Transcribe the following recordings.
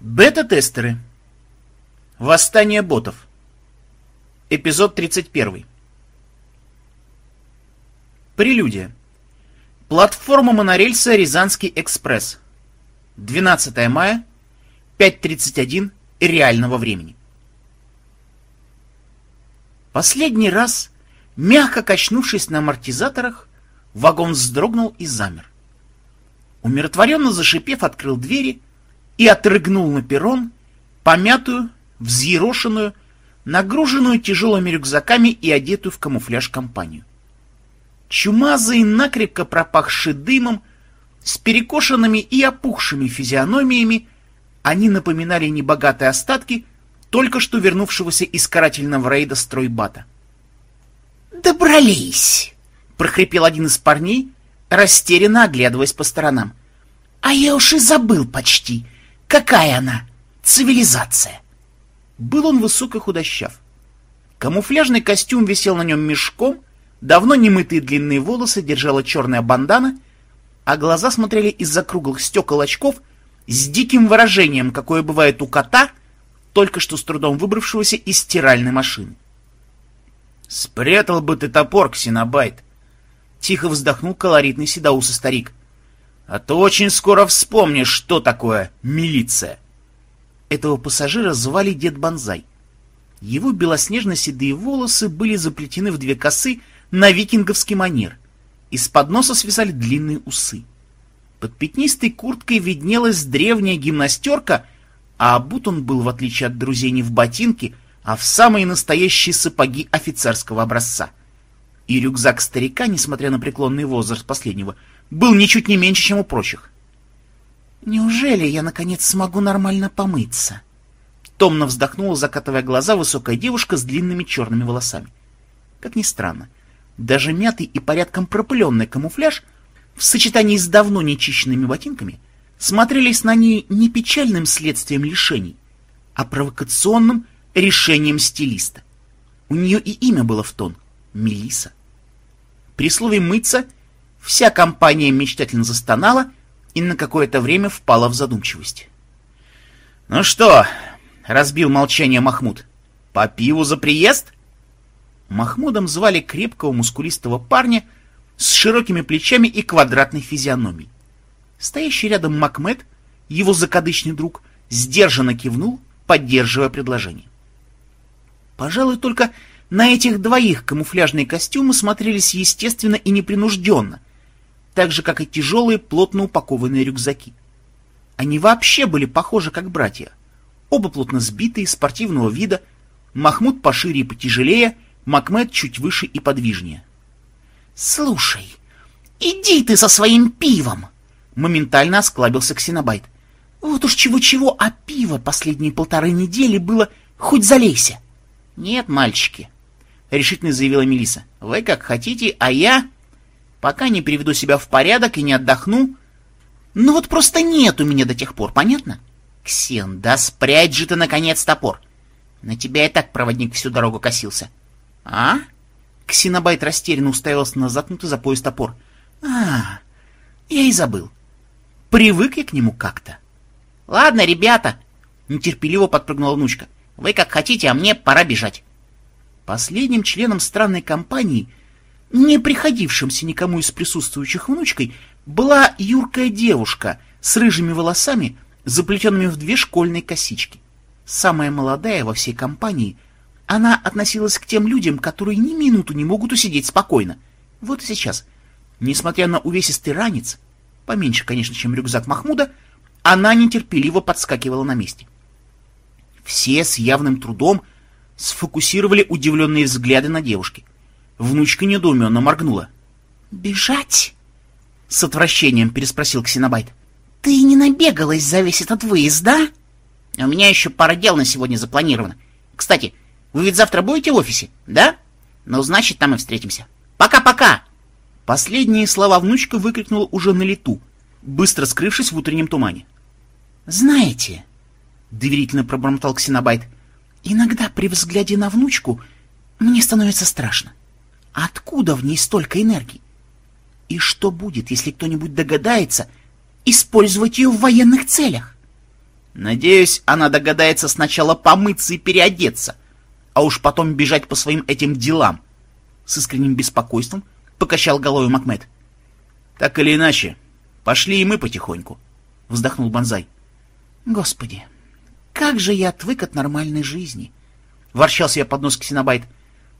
Бета-тестеры. Восстание ботов. Эпизод 31. Прелюдия. Платформа монорельса «Рязанский экспресс». 12 мая, 5.31 реального времени. Последний раз, мягко качнувшись на амортизаторах, вагон вздрогнул и замер. Умиротворенно зашипев, открыл двери и отрыгнул на перрон помятую, взъерошенную, нагруженную тяжелыми рюкзаками и одетую в камуфляж компанию. Чумазый, накрепко пропахший дымом, с перекошенными и опухшими физиономиями, они напоминали небогатые остатки только что вернувшегося из карательного рейда стройбата. «Добрались!» — прохрипел один из парней, растерянно оглядываясь по сторонам. «А я уж и забыл почти, Какая она? Цивилизация. Был он высок и худощав. Камуфляжный костюм висел на нем мешком, давно немытые длинные волосы держала черная бандана, а глаза смотрели из-за круглых стекол очков с диким выражением, какое бывает у кота, только что с трудом выбравшегося из стиральной машины. «Спрятал бы ты топор, Ксенобайт!» Тихо вздохнул колоритный седоусый старик. А то очень скоро вспомнишь, что такое милиция. Этого пассажира звали Дед Бонзай. Его белоснежно-седые волосы были заплетены в две косы на викинговский манер. Из-под носа свисали длинные усы. Под пятнистой курткой виднелась древняя гимнастерка, а обут он был, в отличие от друзей, не в ботинки, а в самые настоящие сапоги офицерского образца. И рюкзак старика, несмотря на преклонный возраст последнего, был ничуть не меньше, чем у прочих. «Неужели я, наконец, смогу нормально помыться?» Томно вздохнула, закатывая глаза, высокая девушка с длинными черными волосами. Как ни странно, даже мятый и порядком пропыленный камуфляж в сочетании с давно нечищенными ботинками смотрелись на ней не печальным следствием лишений, а провокационным решением стилиста. У нее и имя было в тон — Мелиса. При слове «мыться» Вся компания мечтательно застонала и на какое-то время впала в задумчивость. «Ну что?» — разбил молчание Махмуд. «По пиву за приезд?» Махмудом звали крепкого мускулистого парня с широкими плечами и квадратной физиономией. Стоящий рядом Макмед, его закадычный друг, сдержанно кивнул, поддерживая предложение. Пожалуй, только на этих двоих камуфляжные костюмы смотрелись естественно и непринужденно, так же, как и тяжелые, плотно упакованные рюкзаки. Они вообще были похожи как братья. Оба плотно сбитые, спортивного вида, Махмуд пошире и потяжелее, Макмед чуть выше и подвижнее. «Слушай, иди ты со своим пивом!» Моментально осклабился Ксенобайт. «Вот уж чего-чего, а пиво последние полторы недели было хоть залейся!» «Нет, мальчики», — решительно заявила Мелиса. «Вы как хотите, а я...» пока не приведу себя в порядок и не отдохну. Ну вот просто нет у меня до тех пор, понятно? Ксен, да спрячь же ты, наконец, топор. На тебя и так проводник всю дорогу косился. А? Ксенобайт растерянно уставился на заткнутый за пояс топор. А, я и забыл. Привык я к нему как-то. Ладно, ребята, нетерпеливо подпрыгнула внучка. Вы как хотите, а мне пора бежать. Последним членом странной компании — не приходившимся никому из присутствующих внучкой, была юркая девушка с рыжими волосами, заплетенными в две школьные косички. Самая молодая во всей компании, она относилась к тем людям, которые ни минуту не могут усидеть спокойно. Вот и сейчас, несмотря на увесистый ранец, поменьше, конечно, чем рюкзак Махмуда, она нетерпеливо подскакивала на месте. Все с явным трудом сфокусировали удивленные взгляды на девушке. Внучка недоуменно моргнула. «Бежать?» — с отвращением переспросил Ксенобайт. «Ты не набегалась за весь этот выезд, да?» «У меня еще пара дел на сегодня запланировано. Кстати, вы ведь завтра будете в офисе, да? Ну, значит, там и встретимся. Пока-пока!» Последние слова внучка выкрикнула уже на лету, быстро скрывшись в утреннем тумане. «Знаете...» — доверительно пробормотал Ксенобайт. «Иногда при взгляде на внучку мне становится страшно. Откуда в ней столько энергии? И что будет, если кто-нибудь догадается использовать ее в военных целях? Надеюсь, она догадается сначала помыться и переодеться, а уж потом бежать по своим этим делам. С искренним беспокойством покачал головой Макмед. Так или иначе, пошли и мы потихоньку, вздохнул Бонзай. Господи, как же я отвык от нормальной жизни, ворчался я под нос Ксенобайт.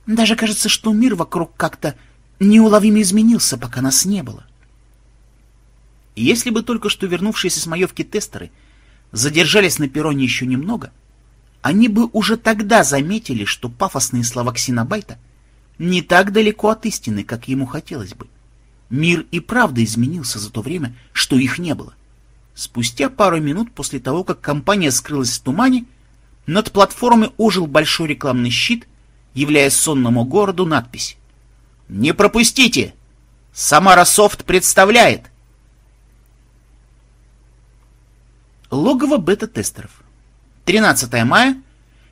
Даже кажется, что мир вокруг как-то неуловимо изменился, пока нас не было. Если бы только что вернувшиеся с маевки тестеры задержались на перроне еще немного, они бы уже тогда заметили, что пафосные слова Ксенобайта не так далеко от истины, как ему хотелось бы. Мир и правда изменился за то время, что их не было. Спустя пару минут после того, как компания скрылась в тумане, над платформой ожил большой рекламный щит, являя сонному городу надпись «Не пропустите! Самара Софт представляет!» Логово бета-тестеров. 13 мая,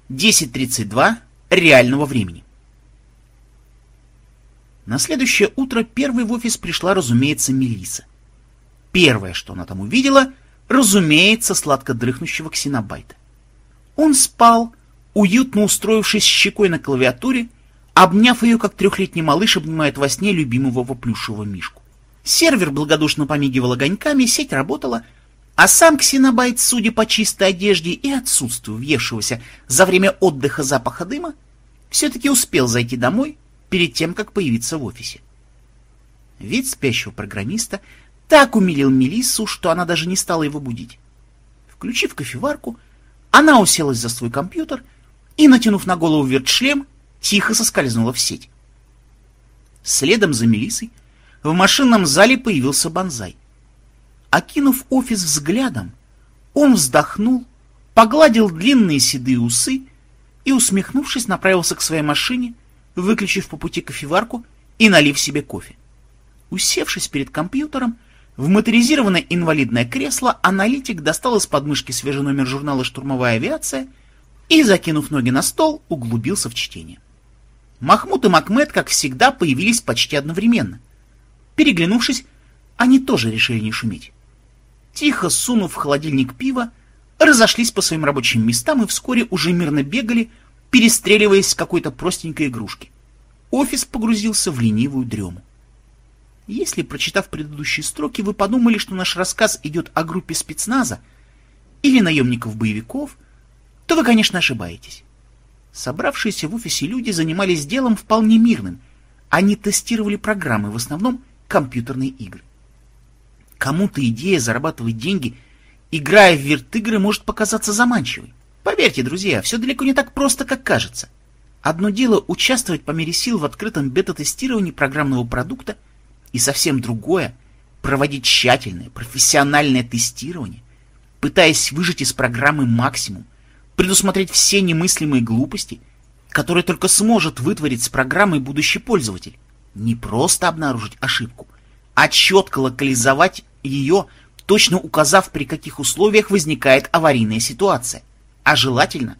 10.32 реального времени. На следующее утро первой в офис пришла, разумеется, Мелиса. Первое, что она там увидела, разумеется, сладко дрыхнущего ксенобайта. Он спал, уютно устроившись щекой на клавиатуре, обняв ее, как трехлетний малыш обнимает во сне любимого плюшевого мишку. Сервер благодушно помигивал огоньками, сеть работала — а сам ксенобайт, судя по чистой одежде и отсутствию въевшегося за время отдыха запаха дыма, все-таки успел зайти домой перед тем, как появиться в офисе. Вид спящего программиста так умилил Мелиссу, что она даже не стала его будить. Включив кофеварку, она уселась за свой компьютер и, натянув на голову вертшлем, тихо соскользнула в сеть. Следом за Мелиссой в машинном зале появился Бонзай — Окинув офис взглядом, он вздохнул, погладил длинные седые усы и, усмехнувшись, направился к своей машине, выключив по пути кофеварку и налив себе кофе. Усевшись перед компьютером, в моторизированное инвалидное кресло аналитик достал из подмышки свежий номер журнала «Штурмовая авиация» и, закинув ноги на стол, углубился в чтение. Махмуд и Макмед, как всегда, появились почти одновременно. Переглянувшись, они тоже решили не шуметь тихо сунув в холодильник пиво, разошлись по своим рабочим местам и вскоре уже мирно бегали, перестреливаясь с какой-то простенькой игрушки. Офис погрузился в ленивую дрему. Если, прочитав предыдущие строки, вы подумали, что наш рассказ идет о группе спецназа или наемников-боевиков, то вы, конечно, ошибаетесь. Собравшиеся в офисе люди занимались делом вполне мирным. Они тестировали программы, в основном компьютерные игры. Кому-то идея зарабатывать деньги, играя в вирт-игры, может показаться заманчивой. Поверьте, друзья, все далеко не так просто, как кажется. Одно дело участвовать по мере сил в открытом бета-тестировании программного продукта, и совсем другое — проводить тщательное, профессиональное тестирование, пытаясь выжать из программы максимум, предусмотреть все немыслимые глупости, которые только сможет вытворить с программой будущий пользователь. Не просто обнаружить ошибку, а четко локализовать ее, точно указав, при каких условиях возникает аварийная ситуация, а желательно,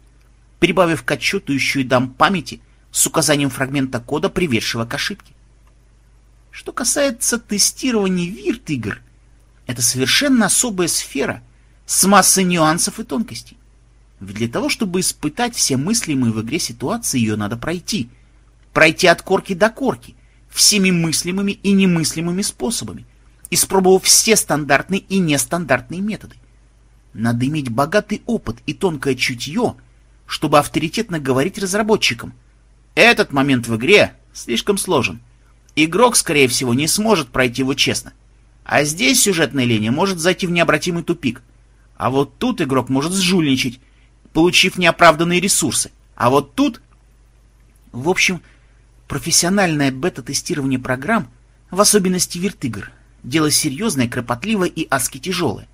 прибавив к отчету еще и дам памяти с указанием фрагмента кода, приведшего к ошибке. Что касается тестирования вирт-игр, это совершенно особая сфера с массой нюансов и тонкостей. Ведь для того, чтобы испытать все мыслимые в игре ситуации, ее надо пройти. Пройти от корки до корки, всеми мыслимыми и немыслимыми способами, испробовав все стандартные и нестандартные методы. Надо иметь богатый опыт и тонкое чутье, чтобы авторитетно говорить разработчикам. Этот момент в игре слишком сложен. Игрок, скорее всего, не сможет пройти его честно. А здесь сюжетная линия может зайти в необратимый тупик. А вот тут игрок может сжульничать, получив неоправданные ресурсы. А вот тут... В общем, профессиональное бета-тестирование программ, в особенности виртыгр, Дело серьезное, кропотливое и адски тяжелое.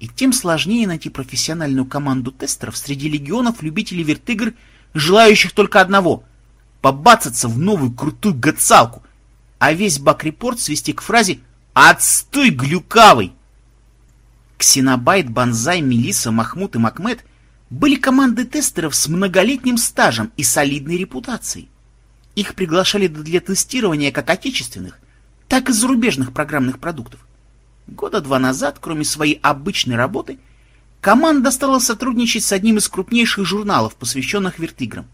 И тем сложнее найти профессиональную команду тестеров среди легионов любителей вертыгр, желающих только одного — побацаться в новую крутую гацалку, а весь бак-репорт свести к фразе «Отстой, глюкавый!». Ксенобайт, Банзай, Мелиса, Махмуд и Макмед были командой тестеров с многолетним стажем и солидной репутацией. Их приглашали для тестирования как отечественных, так и зарубежных программных продуктов. Года два назад, кроме своей обычной работы, команда стала сотрудничать с одним из крупнейших журналов, посвященных вертиграм.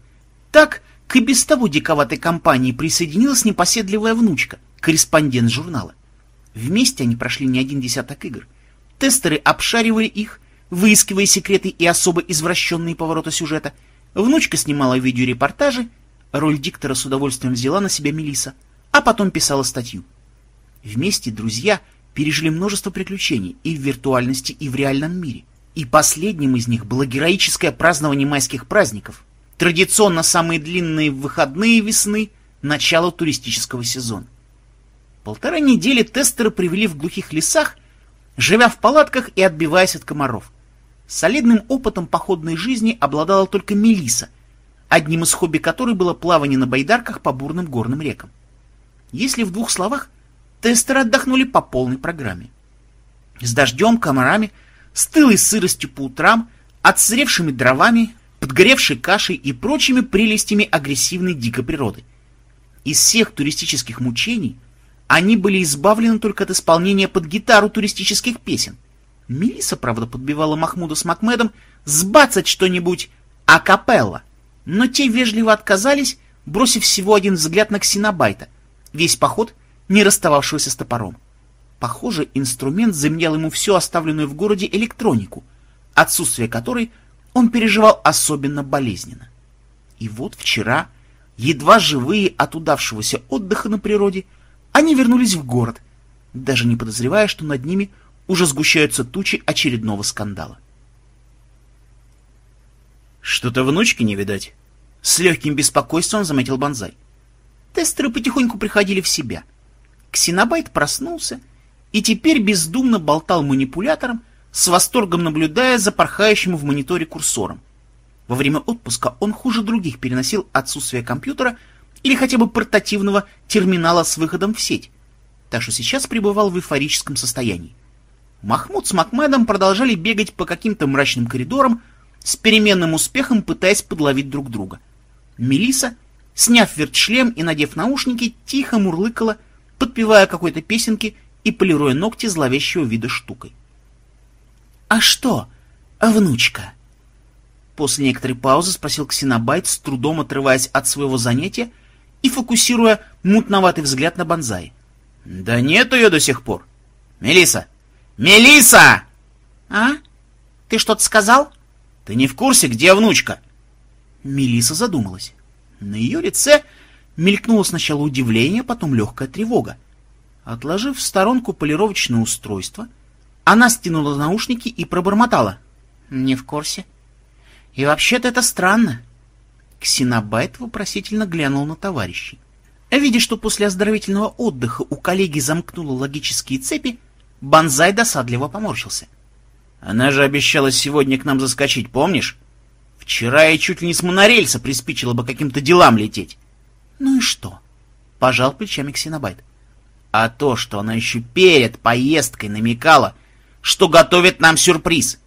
Так, к и без того диковатой компании присоединилась непоседливая внучка, корреспондент журнала. Вместе они прошли не один десяток игр. Тестеры обшаривали их, выискивая секреты и особо извращенные повороты сюжета. Внучка снимала видеорепортажи, роль диктора с удовольствием взяла на себя Мелиса, а потом писала статью. Вместе друзья пережили множество приключений и в виртуальности, и в реальном мире. И последним из них было героическое празднование майских праздников, традиционно самые длинные выходные весны, начало туристического сезона. Полтора недели тестеры провели в глухих лесах, живя в палатках и отбиваясь от комаров. Солидным опытом походной жизни обладала только Мелиса, одним из хобби которой было плавание на байдарках по бурным горным рекам. Если в двух словах, тестеры отдохнули по полной программе. С дождем, комарами, стылой сыростью по утрам, отсыревшими дровами, подгоревшей кашей и прочими прелестями агрессивной дикой природы. Из всех туристических мучений они были избавлены только от исполнения под гитару туристических песен. Мелисса, правда, подбивала Махмуда с Макмедом сбацать что-нибудь акапелла, но те вежливо отказались, бросив всего один взгляд на Ксенобайта, весь поход не расстававшегося с топором. Похоже, инструмент заменял ему всю оставленную в городе электронику, отсутствие которой он переживал особенно болезненно. И вот вчера, едва живые от удавшегося отдыха на природе, они вернулись в город, даже не подозревая, что над ними уже сгущаются тучи очередного скандала. «Что-то внучки не видать», — с легким беспокойством заметил Бонзай. Тестеры потихоньку приходили в себя. Ксенобайт проснулся и теперь бездумно болтал манипулятором, с восторгом наблюдая за порхающим в мониторе курсором. Во время отпуска он хуже других переносил отсутствие компьютера или хотя бы портативного терминала с выходом в сеть, так что сейчас пребывал в эйфорическом состоянии. Махмуд с Макмедом продолжали бегать по каким-то мрачным коридорам, с переменным успехом пытаясь подловить друг друга. Мелиса, сняв вертшлем и надев наушники, тихо мурлыкала, подпевая какой-то песенки и полируя ногти зловещего вида штукой. «А что, внучка?» После некоторой паузы спросил Ксенобайт, с трудом отрываясь от своего занятия и фокусируя мутноватый взгляд на Бонзай. «Да нет ее до сих пор. Мелиса! Мелиса! «А? Ты что-то сказал?» «Ты не в курсе, где внучка?» Мелиса задумалась. На ее лице мелькнуло сначала удивление, потом легкая тревога. Отложив в сторонку полировочное устройство, она стянула наушники и пробормотала. «Не в курсе. И вообще-то это странно. Ксенобайт вопросительно глянул на товарищей. Видя, что после оздоровительного отдыха у коллеги замкнуло логические цепи, Банзай досадливо поморщился. «Она же обещала сегодня к нам заскочить, помнишь? Вчера я чуть ли не с монорельса приспичило бы каким-то делам лететь». «Ну и что?» — пожал плечами Ксенобайт. «А то, что она еще перед поездкой намекала, что готовит нам сюрприз.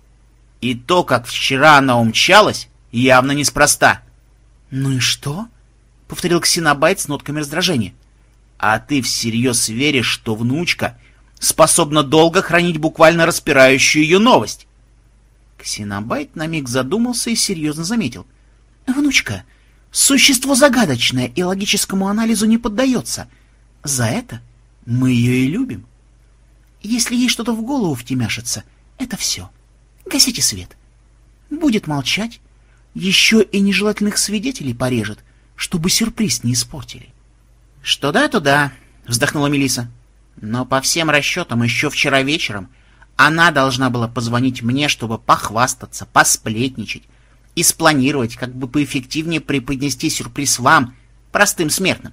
И то, как вчера она умчалась, явно неспроста». «Ну и что?» — повторил Ксенобайт с нотками раздражения. «А ты всерьез веришь, что внучка способна долго хранить буквально распирающую ее новость?» Ксенобайт на миг задумался и серьезно заметил. «Внучка, существо загадочное и логическому анализу не поддается. За это мы ее и любим. Если ей что-то в голову втемяшится, это все. Гасите свет. Будет молчать, еще и нежелательных свидетелей порежет, чтобы сюрприз не испортили. — Что да, то да, — вздохнула Мелиса. Но по всем расчетам еще вчера вечером она должна была позвонить мне, чтобы похвастаться, посплетничать и спланировать, как бы поэффективнее преподнести сюрприз вам, простым смертным.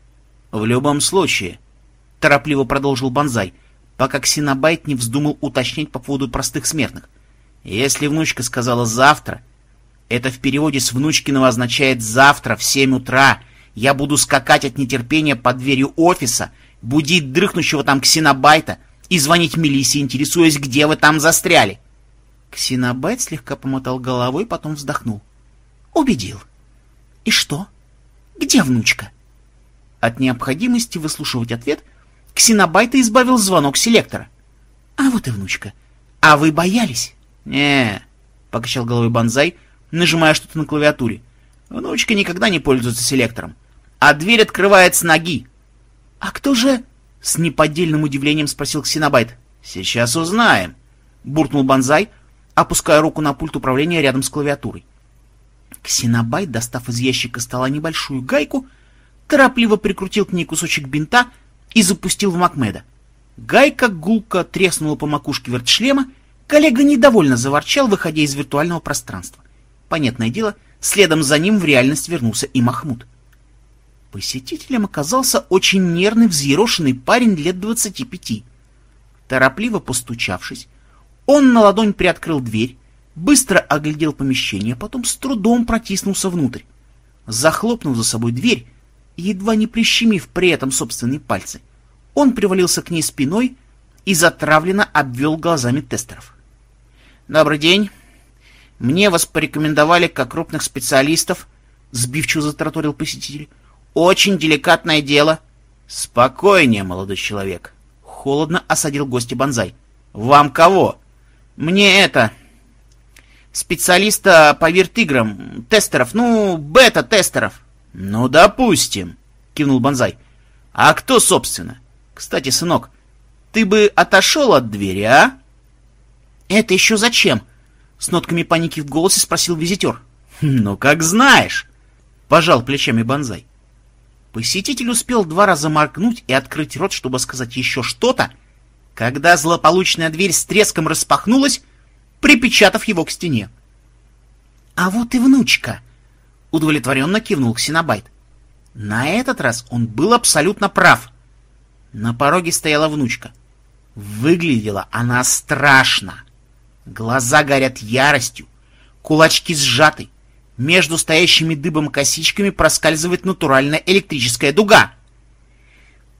— В любом случае, — торопливо продолжил Бонзай, пока Ксенобайт не вздумал уточнять по поводу простых смертных. — Если внучка сказала «завтра», это в переводе с внучкиного означает «завтра в семь утра». Я буду скакать от нетерпения под дверью офиса, будить дрыхнущего там ксенобайта и звонить милиции, интересуясь, где вы там застряли. Ксенобайт слегка помотал головой, потом вздохнул. Убедил. И что? Где внучка? От необходимости выслушивать ответ Ксенобайта избавил звонок селектора. А вот и внучка. А вы боялись? не покачал головой Банзай, нажимая что-то на клавиатуре. Внучка никогда не пользуется селектором. А дверь открывает с ноги. А кто же... С неподдельным удивлением спросил Ксенобайт. Сейчас узнаем. Буркнул Банзай, опуская руку на пульт управления рядом с клавиатурой. Ксенобайт, достав из ящика стола небольшую гайку, торопливо прикрутил к ней кусочек бинта и запустил в Макмеда. Гайка гулко треснула по макушке вертшлема, коллега недовольно заворчал, выходя из виртуального пространства. Понятное дело, следом за ним в реальность вернулся и Махмуд. Посетителем оказался очень нервный, взъерошенный парень лет двадцати пяти. Торопливо постучавшись, он на ладонь приоткрыл дверь, быстро оглядел помещение, потом с трудом протиснулся внутрь. Захлопнув за собой дверь, едва не прищемив при этом собственные пальцы, он привалился к ней спиной и затравленно обвел глазами тестеров. «Добрый день. Мне вас порекомендовали как крупных специалистов», — сбивчиво затараторил посетитель. Очень деликатное дело. Спокойнее, молодой человек. Холодно осадил гостя Бонзай. Вам кого? Мне это... Специалиста по виртиграм, тестеров, ну, бета-тестеров. Ну, допустим, кивнул Бонзай. А кто, собственно? Кстати, сынок, ты бы отошел от двери, а? Это еще зачем? С нотками паники в голосе спросил визитер. Ну, как знаешь, пожал плечами Бонзай. Посетитель успел два раза моргнуть и открыть рот, чтобы сказать еще что-то, когда злополучная дверь с треском распахнулась, припечатав его к стене. «А вот и внучка!» — удовлетворенно кивнул Ксенобайт. На этот раз он был абсолютно прав. На пороге стояла внучка. Выглядела она страшно. Глаза горят яростью, кулачки сжаты, между стоящими дыбом косичками проскальзывает натуральная электрическая дуга.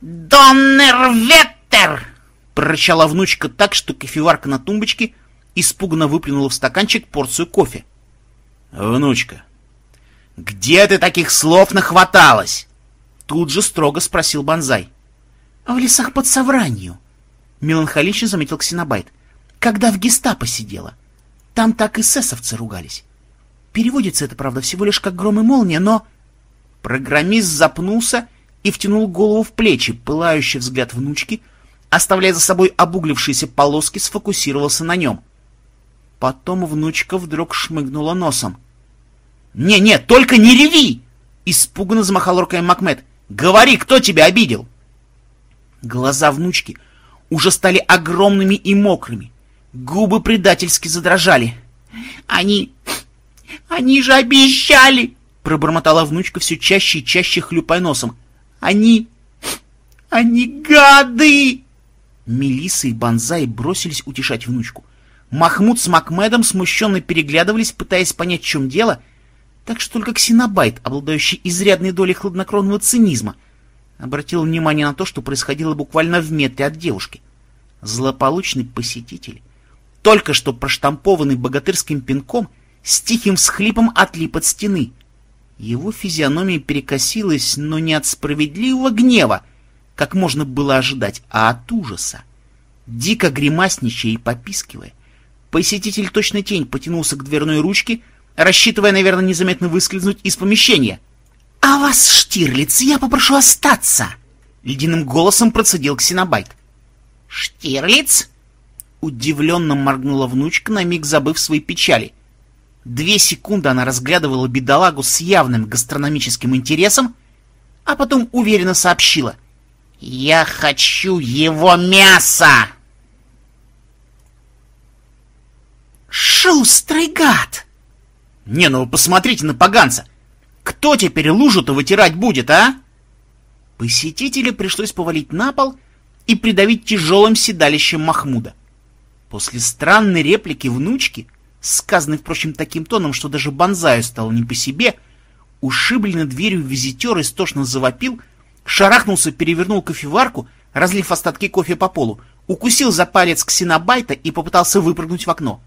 «Доннерветтер!» — прорычала внучка так, что кофеварка на тумбочке испуганно выплюнула в стаканчик порцию кофе. «Внучка, где ты таких слов нахваталась?» Тут же строго спросил Бонзай. «В лесах под Савранью», — меланхолично заметил Ксенобайт, — «когда в гестапо сидела. Там так и эсэсовцы ругались. Переводится это, правда, всего лишь как гром и молния, но... Программист запнулся и втянул голову в плечи, пылающий взгляд внучки, оставляя за собой обуглившиеся полоски, сфокусировался на нем. Потом внучка вдруг шмыгнула носом. «Не-не, только не реви!» — испуганно замахал рукой Макмед. «Говори, кто тебя обидел?» Глаза внучки уже стали огромными и мокрыми. Губы предательски задрожали. «Они... «Они же обещали!» — пробормотала внучка все чаще и чаще хлюпая носом. «Они... они гады!» Мелисса и Бонзай бросились утешать внучку. Махмуд с Макмедом смущенно переглядывались, пытаясь понять, в чем дело, так что только Ксенобайт, обладающий изрядной долей хладнокровного цинизма, обратил внимание на то, что происходило буквально в метре от девушки. Злополучный посетитель, только что проштампованный богатырским пинком — с тихим всхлипом отлип от стены. Его физиономия перекосилась, но не от справедливого гнева, как можно было ожидать, а от ужаса. Дико гримасничая и попискивая, посетитель точно тень потянулся к дверной ручке, рассчитывая, наверное, незаметно выскользнуть из помещения. — А вас, Штирлиц, я попрошу остаться! — ледяным голосом процедил Ксенобайт. — Штирлиц? — удивленно моргнула внучка, на миг забыв свои печали — Две секунды она разглядывала бедолагу с явным гастрономическим интересом, а потом уверенно сообщила. «Я хочу его мяса!» «Шустрый гад!» «Не, ну посмотрите на поганца! Кто теперь лужу-то вытирать будет, а?» Посетителя пришлось повалить на пол и придавить тяжелым седалищем Махмуда. После странной реплики внучки — сказанный, впрочем, таким тоном, что даже Бонзаю стало не по себе, ушибленный дверью визитер истошно завопил, шарахнулся, перевернул кофеварку, разлив остатки кофе по полу, укусил за палец ксенобайта и попытался выпрыгнуть в окно.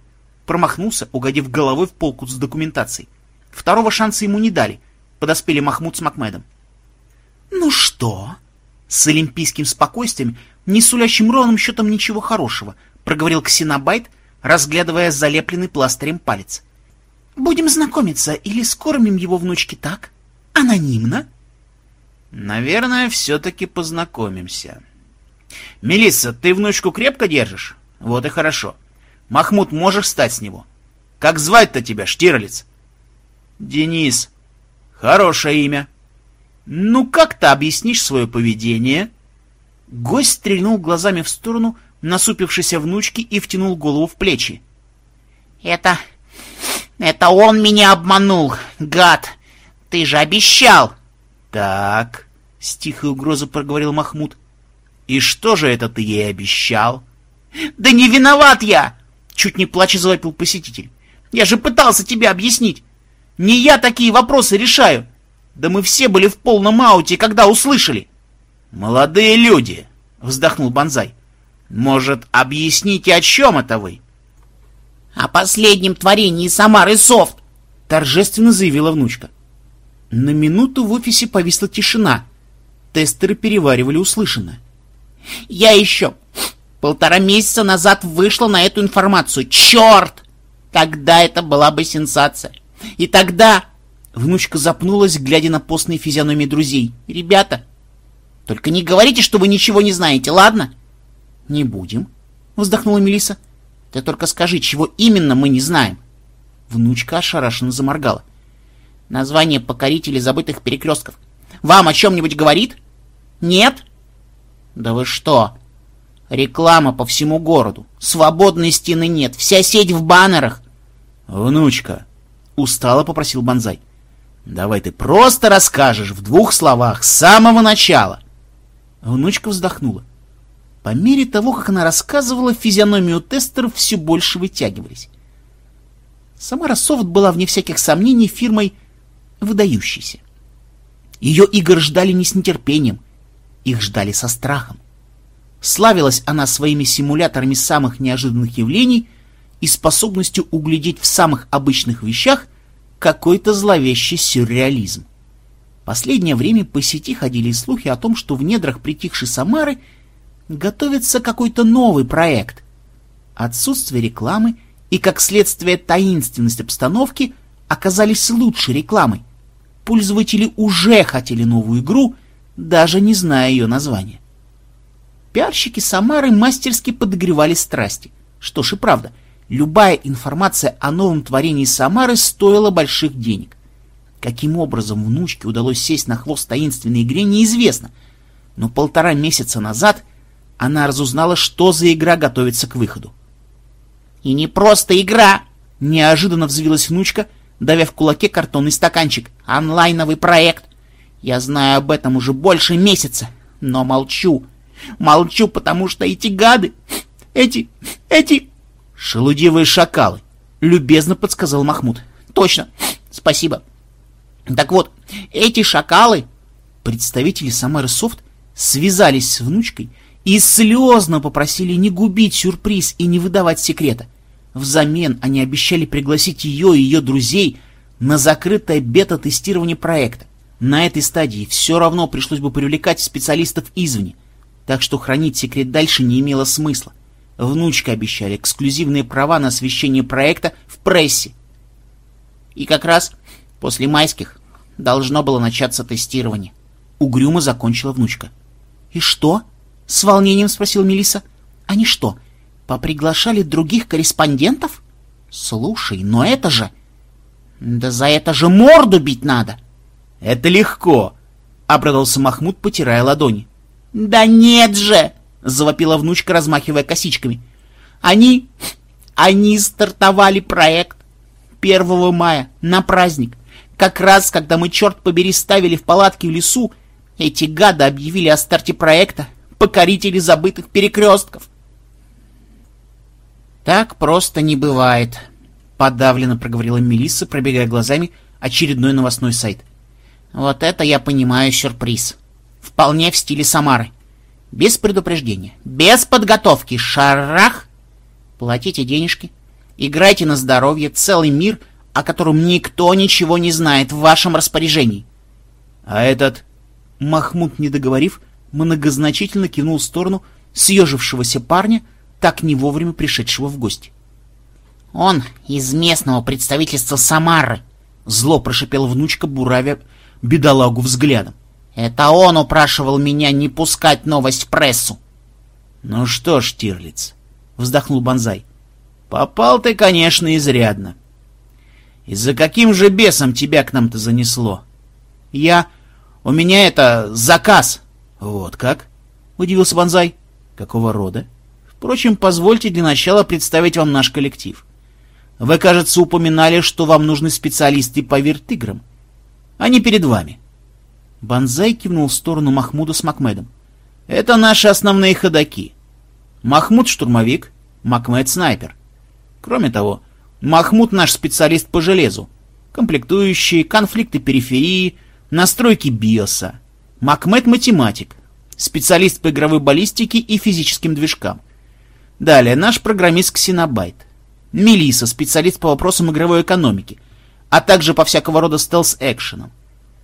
Промахнулся, угодив головой в полку с документацией. Второго шанса ему не дали. Подоспели Махмуд с Макмедом. «Ну что?» С олимпийским спокойствием, не сулящим ровным счетом ничего хорошего, проговорил ксенобайт, разглядывая залепленный пластырем палец. «Будем знакомиться или скормим его внучке так? Анонимно?» «Наверное, все-таки познакомимся». «Мелисса, ты внучку крепко держишь? Вот и хорошо. Махмуд, можешь встать с него. Как звать-то тебя, Штирлиц?» «Денис. Хорошее имя. Ну, как ты объяснишь свое поведение?» Гость стрельнул глазами в сторону насупившейся внучки и втянул голову в плечи. «Это... это он меня обманул, гад! Ты же обещал!» «Так...» — с тихой угрозой проговорил Махмуд. «И что же это ты ей обещал?» «Да не виноват я!» — чуть не плача завопил посетитель. «Я же пытался тебе объяснить! Не я такие вопросы решаю! Да мы все были в полном ауте, когда услышали!» «Молодые люди!» — вздохнул Бонзай. «Может, объясните, о чем это вы?» «О последнем творении Самары Софт!» — торжественно заявила внучка. На минуту в офисе повисла тишина. Тестеры переваривали услышанное. «Я еще полтора месяца назад вышла на эту информацию. Черт! Тогда это была бы сенсация. И тогда...» Внучка запнулась, глядя на постные физиономии друзей. «Ребята, только не говорите, что вы ничего не знаете, ладно? Не будем, вздохнула Мелиса. Ты только скажи, чего именно мы не знаем. Внучка ошарашенно заморгала. Название покорителей забытых перекрестков. Вам о чем-нибудь говорит? Нет? Да вы что? Реклама по всему городу. Свободной стены нет. Вся сеть в баннерах. Внучка, устало попросил Бонзай. Давай ты просто расскажешь в двух словах с самого начала. Внучка вздохнула. По мере того, как она рассказывала, физиономию тестеров все больше вытягивались. Самара Софт была, вне всяких сомнений, фирмой выдающейся. Ее игр ждали не с нетерпением, их ждали со страхом. Славилась она своими симуляторами самых неожиданных явлений и способностью углядеть в самых обычных вещах какой-то зловещий сюрреализм. Последнее время по сети ходили слухи о том, что в недрах притихшей Самары готовится какой-то новый проект. Отсутствие рекламы и, как следствие, таинственность обстановки оказались лучшей рекламой. Пользователи уже хотели новую игру, даже не зная ее названия. Пиарщики Самары мастерски подогревали страсти. Что ж и правда, любая информация о новом творении Самары стоила больших денег. Каким образом внучке удалось сесть на хвост таинственной игре, неизвестно. Но полтора месяца назад она разузнала, что за игра готовится к выходу. «И не просто игра!» — неожиданно взвилась внучка, давя в кулаке картонный стаканчик. «Онлайновый проект! Я знаю об этом уже больше месяца, но молчу. Молчу, потому что эти гады, эти, эти...» «Шелудивые шакалы!» — любезно подсказал Махмуд. «Точно! Спасибо!» Так вот, эти шакалы, представители Самары Софт, связались с внучкой и слезно попросили не губить сюрприз и не выдавать секрета. Взамен они обещали пригласить ее и ее друзей на закрытое бета-тестирование проекта. На этой стадии все равно пришлось бы привлекать специалистов извне, так что хранить секрет дальше не имело смысла. Внучка обещали эксклюзивные права на освещение проекта в прессе. И как раз После майских должно было начаться тестирование. Угрюмо закончила внучка. «И что?» — с волнением спросил Мелиса. «Они что, поприглашали других корреспондентов?» «Слушай, но это же...» «Да за это же морду бить надо!» «Это легко!» — обрадовался Махмуд, потирая ладони. «Да нет же!» — завопила внучка, размахивая косичками. «Они... они стартовали проект 1 мая на праздник. Как раз, когда мы, черт побери, ставили в палатке в лесу, эти гады объявили о старте проекта «Покорители забытых перекрестков». «Так просто не бывает», — подавленно проговорила Мелисса, пробегая глазами очередной новостной сайт. «Вот это я понимаю сюрприз. Вполне в стиле Самары. Без предупреждения, без подготовки, шарах! Платите денежки, играйте на здоровье, целый мир — о котором никто ничего не знает в вашем распоряжении. А этот... Махмуд, не договорив, многозначительно кинул в сторону съежившегося парня, так не вовремя пришедшего в гости. Он из местного представительства Самары, зло прошипел внучка, буравя бедолагу взглядом. Это он упрашивал меня не пускать новость в прессу. Ну что ж, Тирлиц, вздохнул Бонзай, попал ты, конечно, изрядно. И за каким же бесом тебя к нам-то занесло? Я... У меня это... заказ. Вот как? Удивился Бонзай. Какого рода? Впрочем, позвольте для начала представить вам наш коллектив. Вы, кажется, упоминали, что вам нужны специалисты по вертыграм. Они перед вами. Бонзай кивнул в сторону Махмуда с Макмедом. Это наши основные ходаки. Махмуд — штурмовик, Макмед — снайпер. Кроме того, Махмуд — наш специалист по железу. Комплектующие, конфликты периферии, настройки биоса. Макмед — математик, специалист по игровой баллистике и физическим движкам. Далее наш программист Ксенобайт. Мелиса, специалист по вопросам игровой экономики, а также по всякого рода стелс-экшенам.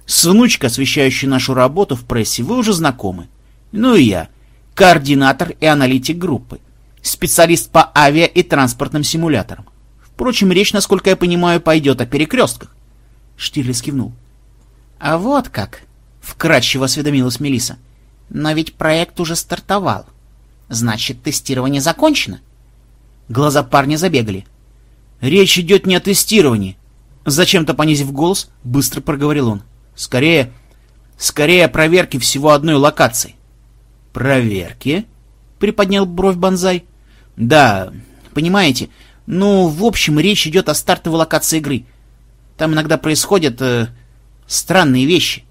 С внучкой, освещающей нашу работу в прессе, вы уже знакомы. Ну и я, координатор и аналитик группы, специалист по авиа- и транспортным симуляторам. Впрочем, речь, насколько я понимаю, пойдет о перекрестках. Штирлиц кивнул. — А вот как, — вкратчиво осведомилась Мелиса. Но ведь проект уже стартовал. Значит, тестирование закончено? Глаза парня забегали. Речь идет не о тестировании. Зачем-то понизив голос, быстро проговорил он. Скорее, скорее о проверке всего одной локации. Проверки? Приподнял бровь Бонзай. Да, понимаете, ну, в общем, речь идет о стартовой локации игры. Там иногда происходят э, странные вещи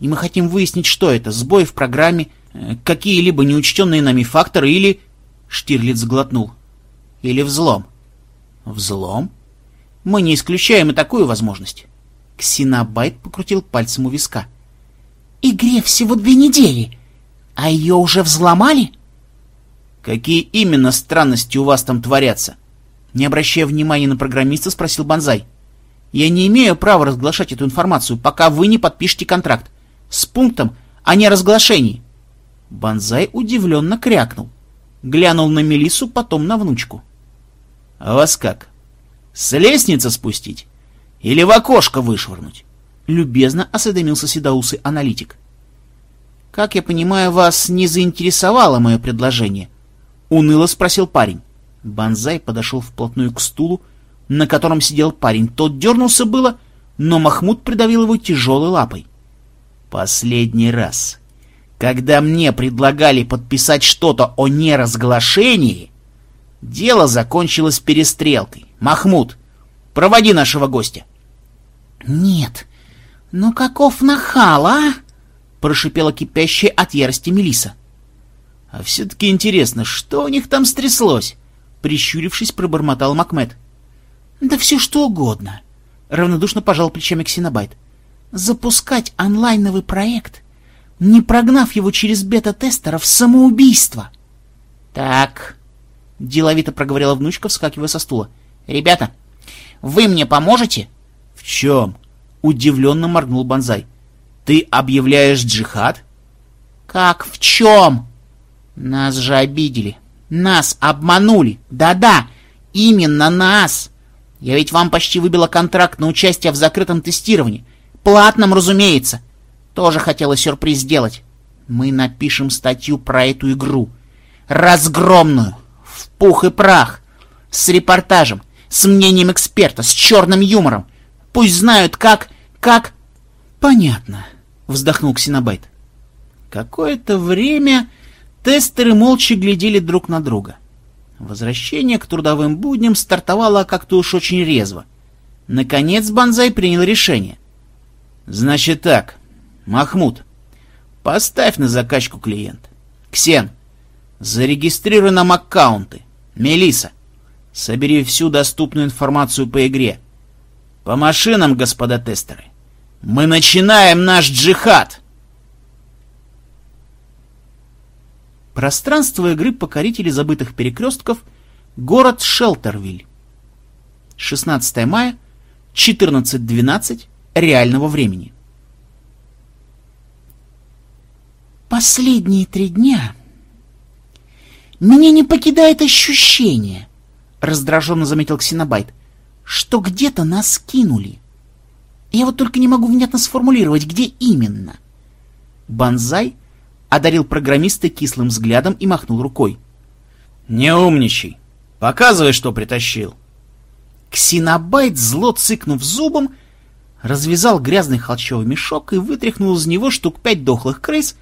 и мы хотим выяснить, что это, сбой в программе, э, какие-либо неучтенные нами факторы или... Штирлиц глотнул. Или взлом. Взлом? Мы не исключаем и такую возможность. Ксенобайт покрутил пальцем у виска. Игре всего две недели, а ее уже взломали? Какие именно странности у вас там творятся? Не обращая внимания на программиста, спросил Бонзай. Я не имею права разглашать эту информацию, пока вы не подпишете контракт с пунктом о неразглашении. Бонзай удивленно крякнул. Глянул на Мелису, потом на внучку. — А вас как? С лестницы спустить? Или в окошко вышвырнуть? Любезно осведомился седоусый аналитик. — Как я понимаю, вас не заинтересовало мое предложение? — уныло спросил парень. Бонзай подошел вплотную к стулу, на котором сидел парень. Тот дернулся было, но Махмуд придавил его тяжелой лапой. Последний раз. Когда мне предлагали подписать что-то о неразглашении, дело закончилось перестрелкой. Махмуд, проводи нашего гостя. Нет, ну каков нахал, а? Прошипела кипящая от ярости Мелиса. А все-таки интересно, что у них там стряслось? Прищурившись, пробормотал Макмед. Да все что угодно. Равнодушно пожал плечами Ксенобайт запускать онлайновый проект, не прогнав его через бета-тестеров, самоубийство. — Так, — деловито проговорила внучка, вскакивая со стула. — Ребята, вы мне поможете? — В чем? — удивленно моргнул Бонзай. — Ты объявляешь джихад? — Как в чем? Нас же обидели. Нас обманули. Да-да, именно нас. Я ведь вам почти выбила контракт на участие в закрытом тестировании. Платном, разумеется. Тоже хотела сюрприз сделать. Мы напишем статью про эту игру. Разгромную. В пух и прах. С репортажем. С мнением эксперта. С черным юмором. Пусть знают, как... как... Понятно. Вздохнул Ксенобайт. Какое-то время тестеры молча глядели друг на друга. Возвращение к трудовым будням стартовало как-то уж очень резво. Наконец Банзай принял решение. Значит так, Махмуд, поставь на закачку клиент. Ксен, зарегистрируй нам аккаунты. Мелиса, собери всю доступную информацию по игре. По машинам, господа тестеры. Мы начинаем наш джихад! Пространство игры покорителей забытых перекрестков — город Шелтервиль. 16 мая, 14.12 реального времени. Последние три дня меня не покидает ощущение, — раздраженно заметил Ксенобайт, — что где-то нас кинули. Я вот только не могу внятно сформулировать, где именно. Банзай одарил программиста кислым взглядом и махнул рукой. «Не умничай. Показывай, что притащил». Ксенобайт, зло цыкнув зубом, развязал грязный холчевый мешок и вытряхнул из него штук пять дохлых крыс,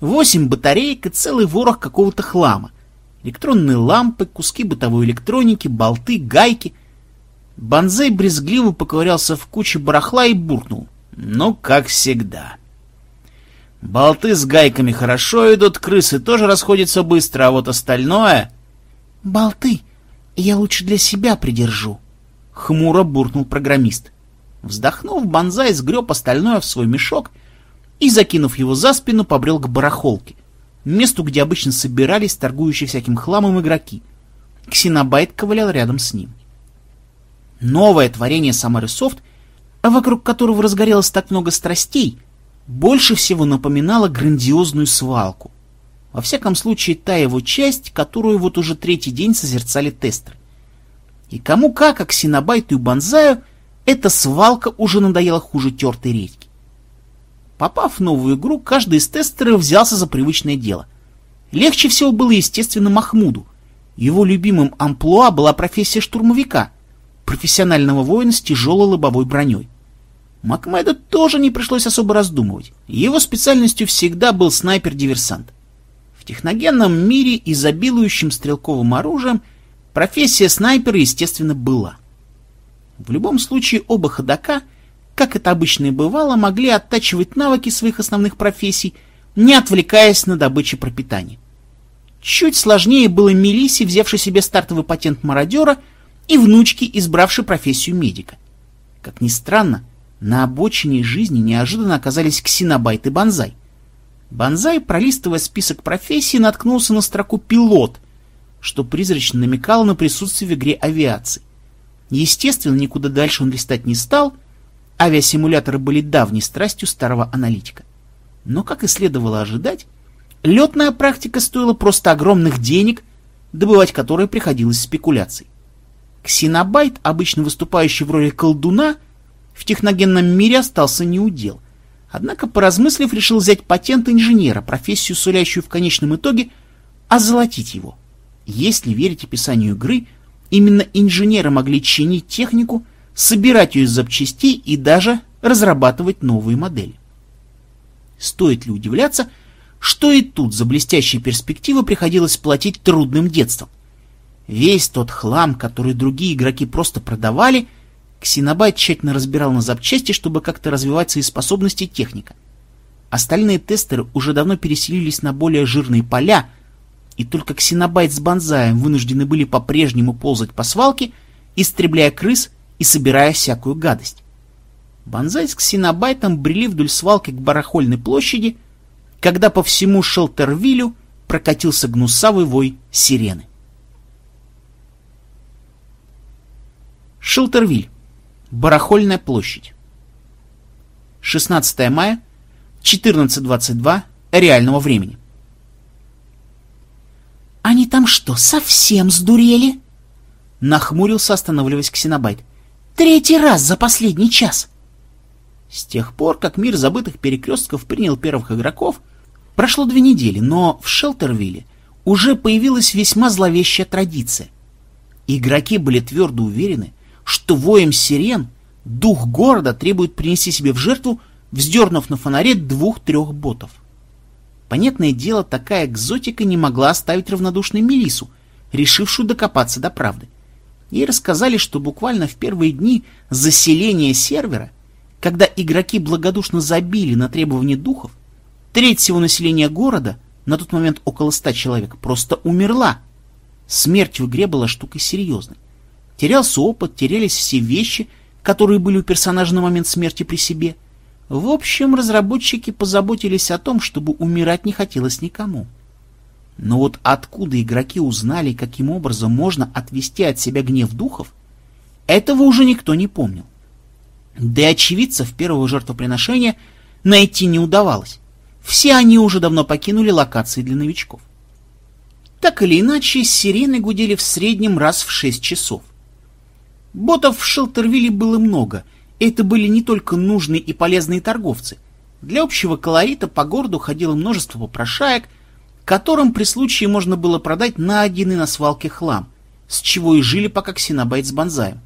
восемь батареек и целый ворох какого-то хлама. Электронные лампы, куски бытовой электроники, болты, гайки. Бонзей брезгливо поковырялся в куче барахла и буркнул. Ну, как всегда. Болты с гайками хорошо идут, крысы тоже расходятся быстро, а вот остальное... Болты я лучше для себя придержу, — хмуро буркнул программист. Вздохнув, Бонзай сгреб остальное в свой мешок и, закинув его за спину, побрел к барахолке, месту, где обычно собирались торгующие всяким хламом игроки. Ксенобайт ковылял рядом с ним. Новое творение Самары Софт, вокруг которого разгорелось так много страстей, больше всего напоминало грандиозную свалку. Во всяком случае, та его часть, которую вот уже третий день созерцали тестеры. И кому как, а Ксенобайту и Бонзаю, эта свалка уже надоела хуже тертой редьки. Попав в новую игру, каждый из тестеров взялся за привычное дело. Легче всего было, естественно, Махмуду. Его любимым амплуа была профессия штурмовика, профессионального воина с тяжелой лобовой броней. Макмеду тоже не пришлось особо раздумывать. Его специальностью всегда был снайпер-диверсант. В техногенном мире, изобилующем стрелковым оружием, профессия снайпера, естественно, была. В любом случае, оба ходока — как это обычно и бывало, могли оттачивать навыки своих основных профессий, не отвлекаясь на добычу пропитания. Чуть сложнее было Мелисе, взявшей себе стартовый патент мародера, и внучке, избравшей профессию медика. Как ни странно, на обочине жизни неожиданно оказались Ксенобайт и Бонзай. Бонзай, пролистывая список профессий, наткнулся на строку «пилот», что призрачно намекало на присутствие в игре авиации. Естественно, никуда дальше он листать не стал — Авиасимуляторы были давней страстью старого аналитика. Но, как и следовало ожидать, летная практика стоила просто огромных денег, добывать которые приходилось спекуляцией. Ксенобайт, обычно выступающий в роли колдуна, в техногенном мире остался неудел. Однако, поразмыслив, решил взять патент инженера, профессию, сулящую в конечном итоге, озолотить его. Если верить описанию игры, именно инженеры могли чинить технику, собирать ее из запчастей и даже разрабатывать новые модели. Стоит ли удивляться, что и тут за блестящие перспективы приходилось платить трудным детством. Весь тот хлам, который другие игроки просто продавали, Ксенобайт тщательно разбирал на запчасти, чтобы как-то развивать свои способности техника. Остальные тестеры уже давно переселились на более жирные поля, и только Ксенобайт с Бонзаем вынуждены были по-прежнему ползать по свалке, истребляя крыс и собирая всякую гадость. Бонзай с ксенобайтом брели вдоль свалки к барахольной площади, когда по всему Шелтервилю прокатился гнусавый вой сирены. Шелтервиль. Барахольная площадь. 16 мая, 14.22 реального времени. «Они там что, совсем сдурели?» Нахмурился, останавливаясь Ксенобайт. Третий раз за последний час. С тех пор, как мир забытых перекрестков принял первых игроков, прошло две недели, но в Шелтервилле уже появилась весьма зловещая традиция. Игроки были твердо уверены, что воем сирен дух города требует принести себе в жертву, вздернув на фонаре двух-трех ботов. Понятное дело, такая экзотика не могла оставить равнодушной Мелису, решившую докопаться до правды. Ей рассказали, что буквально в первые дни заселения сервера, когда игроки благодушно забили на требования духов, треть всего населения города, на тот момент около ста человек, просто умерла. Смерть в игре была штукой серьезной. Терялся опыт, терялись все вещи, которые были у персонажа на момент смерти при себе. В общем, разработчики позаботились о том, чтобы умирать не хотелось никому. Но вот откуда игроки узнали, каким образом можно отвести от себя гнев духов, этого уже никто не помнил. Да и очевидцев первого жертвоприношения найти не удавалось. Все они уже давно покинули локации для новичков. Так или иначе, сирены гудели в среднем раз в шесть часов. Ботов в Шелтервилле было много, это были не только нужные и полезные торговцы. Для общего колорита по городу ходило множество попрошаек, которым при случае можно было продать найденный на свалке хлам, с чего и жили пока ксенобайт с бонзаем.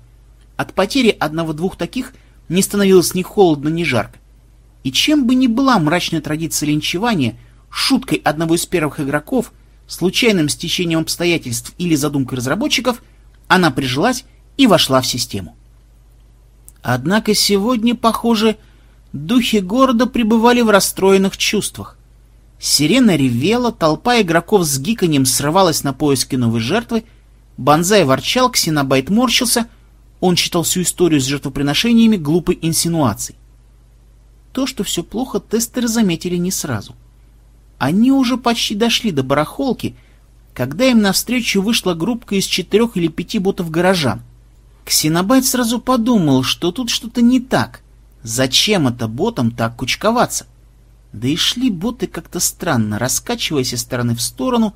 От потери одного-двух таких не становилось ни холодно, ни жарко. И чем бы ни была мрачная традиция линчевания, шуткой одного из первых игроков, случайным стечением обстоятельств или задумкой разработчиков, она прижилась и вошла в систему. Однако сегодня, похоже, духи города пребывали в расстроенных чувствах. Сирена ревела, толпа игроков с гиканьем срывалась на поиски новой жертвы, Бонзай ворчал, Ксенобайт морщился, он считал всю историю с жертвоприношениями глупой инсинуацией. То, что все плохо, тестеры заметили не сразу. Они уже почти дошли до барахолки, когда им навстречу вышла группка из четырех или пяти ботов-горожан. Ксенобайт сразу подумал, что тут что-то не так. Зачем это ботам так кучковаться? Да и шли боты как-то странно, раскачиваясь из стороны в сторону,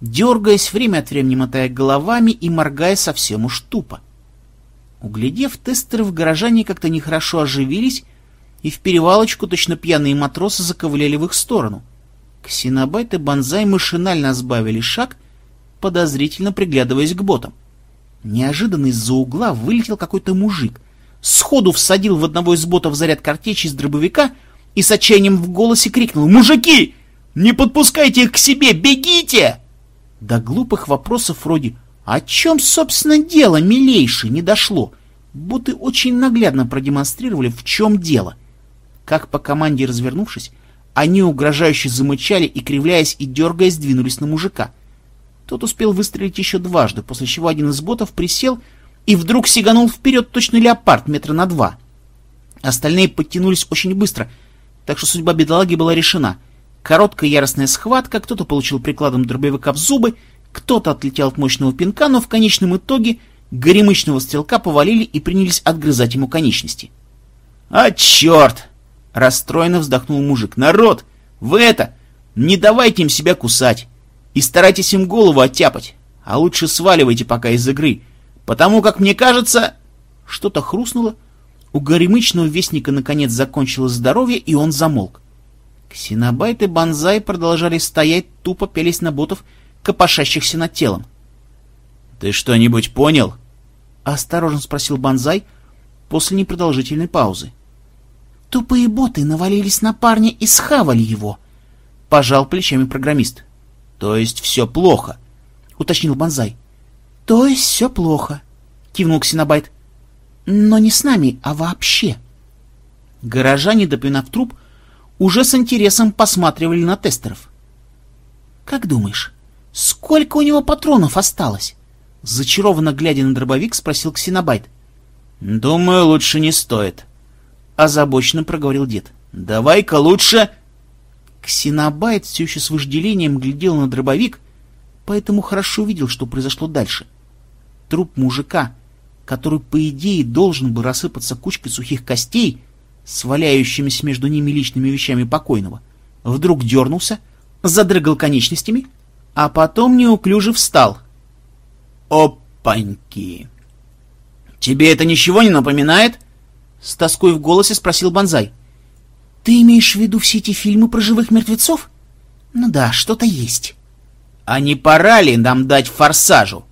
дергаясь, время от времени мотая головами и моргая совсем уж тупо. Углядев тестеров, горожане как-то нехорошо оживились и в перевалочку точно пьяные матросы заковыляли в их сторону. Ксенобайт и Бонзай машинально сбавили шаг, подозрительно приглядываясь к ботам. Неожиданно из-за угла вылетел какой-то мужик, сходу всадил в одного из ботов заряд картечи из дробовика и с отчаянием в голосе крикнул «Мужики! Не подпускайте их к себе! Бегите!» До глупых вопросов вроде «О чем, собственно, дело, милейший?» не дошло. Боты очень наглядно продемонстрировали, в чем дело. Как по команде развернувшись, они угрожающе замычали и, кривляясь и дергаясь, двинулись на мужика. Тот успел выстрелить еще дважды, после чего один из ботов присел и вдруг сиганул вперед точно леопард метра на два. Остальные подтянулись очень быстро, так что судьба бедолаги была решена. Короткая яростная схватка, кто-то получил прикладом дробовика в зубы, кто-то отлетел от мощного пинка, но в конечном итоге горемычного стрелка повалили и принялись отгрызать ему конечности. «А черт!» Расстроенно вздохнул мужик. «Народ, вы это, не давайте им себя кусать и старайтесь им голову оттяпать, а лучше сваливайте пока из игры, потому как мне кажется...» Что-то хрустнуло, у горемычного вестника наконец закончилось здоровье, и он замолк. Ксенобайт и Бонзай продолжали стоять, тупо пелись на ботов, копошащихся над телом. «Ты что-нибудь понял?» — осторожно спросил Бонзай после непродолжительной паузы. Тупые боты навалились на парня и схавали его. Пожал плечами программист. То есть все плохо, уточнил Бонзай. То есть все плохо, кивнул Ксенобайт. Но не с нами, а вообще. Горожане, допинав труп, уже с интересом посматривали на тестеров. «Как думаешь, сколько у него патронов осталось?» Зачарованно глядя на дробовик, спросил Ксенобайт. «Думаю, лучше не стоит», озабоченно проговорил дед. «Давай-ка лучше...» Ксенобайт все еще с вожделением глядел на дробовик, поэтому хорошо видел, что произошло дальше. Труп мужика, который, по идее, должен был рассыпаться кучкой сухих костей, с между ними личными вещами покойного, вдруг дернулся, задрыгал конечностями, а потом неуклюже встал. «Опаньки! Тебе это ничего не напоминает?» С тоской в голосе спросил Бонзай. Ты имеешь в виду все эти фильмы про живых мертвецов? Ну да, что-то есть. А не пора ли нам дать форсажу?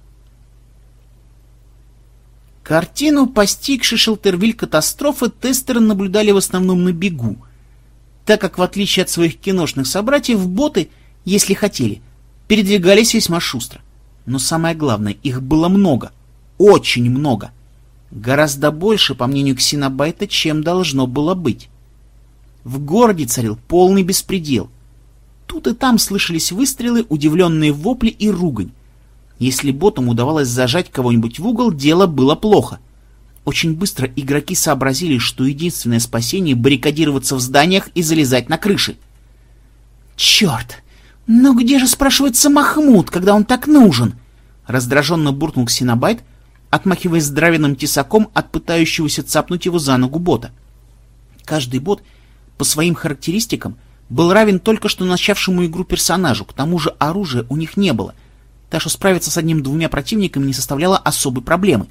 Картину, постигшей Шелтервиль катастрофы, тестеры наблюдали в основном на бегу, так как, в отличие от своих киношных собратьев, боты, если хотели, передвигались весьма шустро. Но самое главное, их было много, очень много — Гораздо больше, по мнению Ксенобайта, чем должно было быть. В городе царил полный беспредел. Тут и там слышались выстрелы, удивленные вопли и ругань. Если ботам удавалось зажать кого-нибудь в угол, дело было плохо. Очень быстро игроки сообразили, что единственное спасение — баррикадироваться в зданиях и залезать на крыши. «Черт! Ну где же, спрашивается, Махмуд, когда он так нужен?» Раздраженно буркнул Ксенобайт, отмахиваясь здравенным тесаком от пытающегося цапнуть его за ногу бота. Каждый бот по своим характеристикам был равен только что начавшему игру персонажу, к тому же оружия у них не было, так что справиться с одним-двумя противниками не составляло особой проблемы.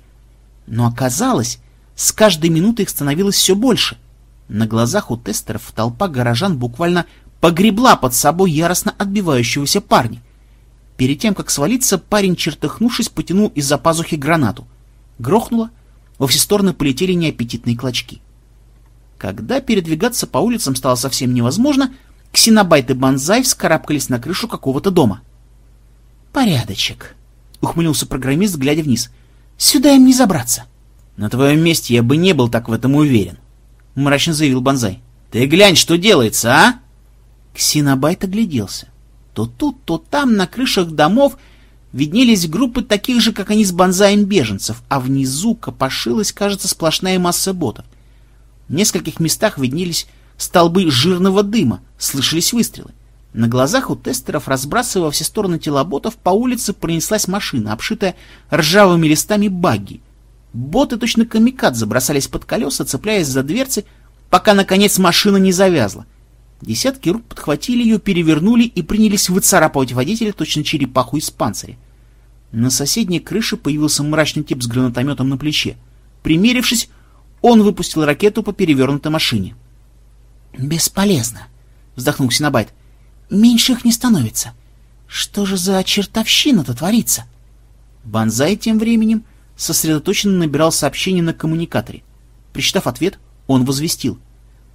Но оказалось, с каждой минутой их становилось все больше. На глазах у тестеров толпа горожан буквально погребла под собой яростно отбивающегося парня. Перед тем, как свалиться, парень, чертыхнувшись, потянул из-за пазухи гранату. Грохнуло, во все стороны полетели неаппетитные клочки. Когда передвигаться по улицам стало совсем невозможно, Ксенобайт и Бонзай вскарабкались на крышу какого-то дома. «Порядочек», — ухмыльнулся программист, глядя вниз. «Сюда им не забраться». «На твоем месте я бы не был так в этом уверен», — мрачно заявил Бонзай. «Ты глянь, что делается, а?» Ксенобайт огляделся. То тут, то там на крышах домов виднелись группы таких же, как они с Бонзаем беженцев, а внизу копошилась, кажется, сплошная масса ботов. В нескольких местах виднелись столбы жирного дыма, слышались выстрелы. На глазах у тестеров, разбрасывая все стороны тела ботов, по улице пронеслась машина, обшитая ржавыми листами багги. Боты точно камикадзе забросались под колеса, цепляясь за дверцы, пока, наконец, машина не завязла. Десятки рук подхватили ее, перевернули и принялись выцарапывать водителя точно черепаху из панциря. На соседней крыше появился мрачный тип с гранатометом на плече. Примерившись, он выпустил ракету по перевернутой машине. «Бесполезно», — вздохнул Синабайт. «Меньше их не становится. Что же за чертовщина-то творится?» Банзай тем временем сосредоточенно набирал сообщение на коммуникаторе. Прочитав ответ, он возвестил.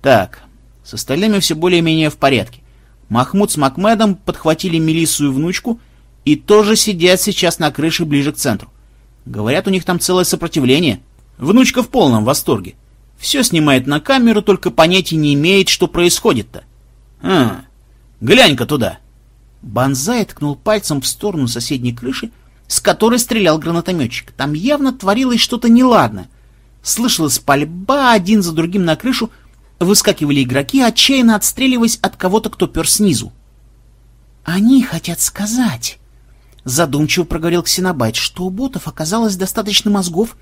«Так, с остальными все более-менее в порядке. Махмуд с Макмедом подхватили Мелиссу и внучку и тоже сидят сейчас на крыше ближе к центру. Говорят, у них там целое сопротивление. Внучка в полном восторге. Все снимает на камеру, только понятия не имеет, что происходит-то. А, глянь-ка туда. Банзай ткнул пальцем в сторону соседней крыши, с которой стрелял гранатометчик. Там явно творилось что-то неладное. Слышалась пальба один за другим на крышу, выскакивали игроки, отчаянно отстреливаясь от кого-то, кто пер снизу. «Они хотят сказать...» Задумчиво проговорил Ксенобайт, что у ботов оказалось достаточно мозгов,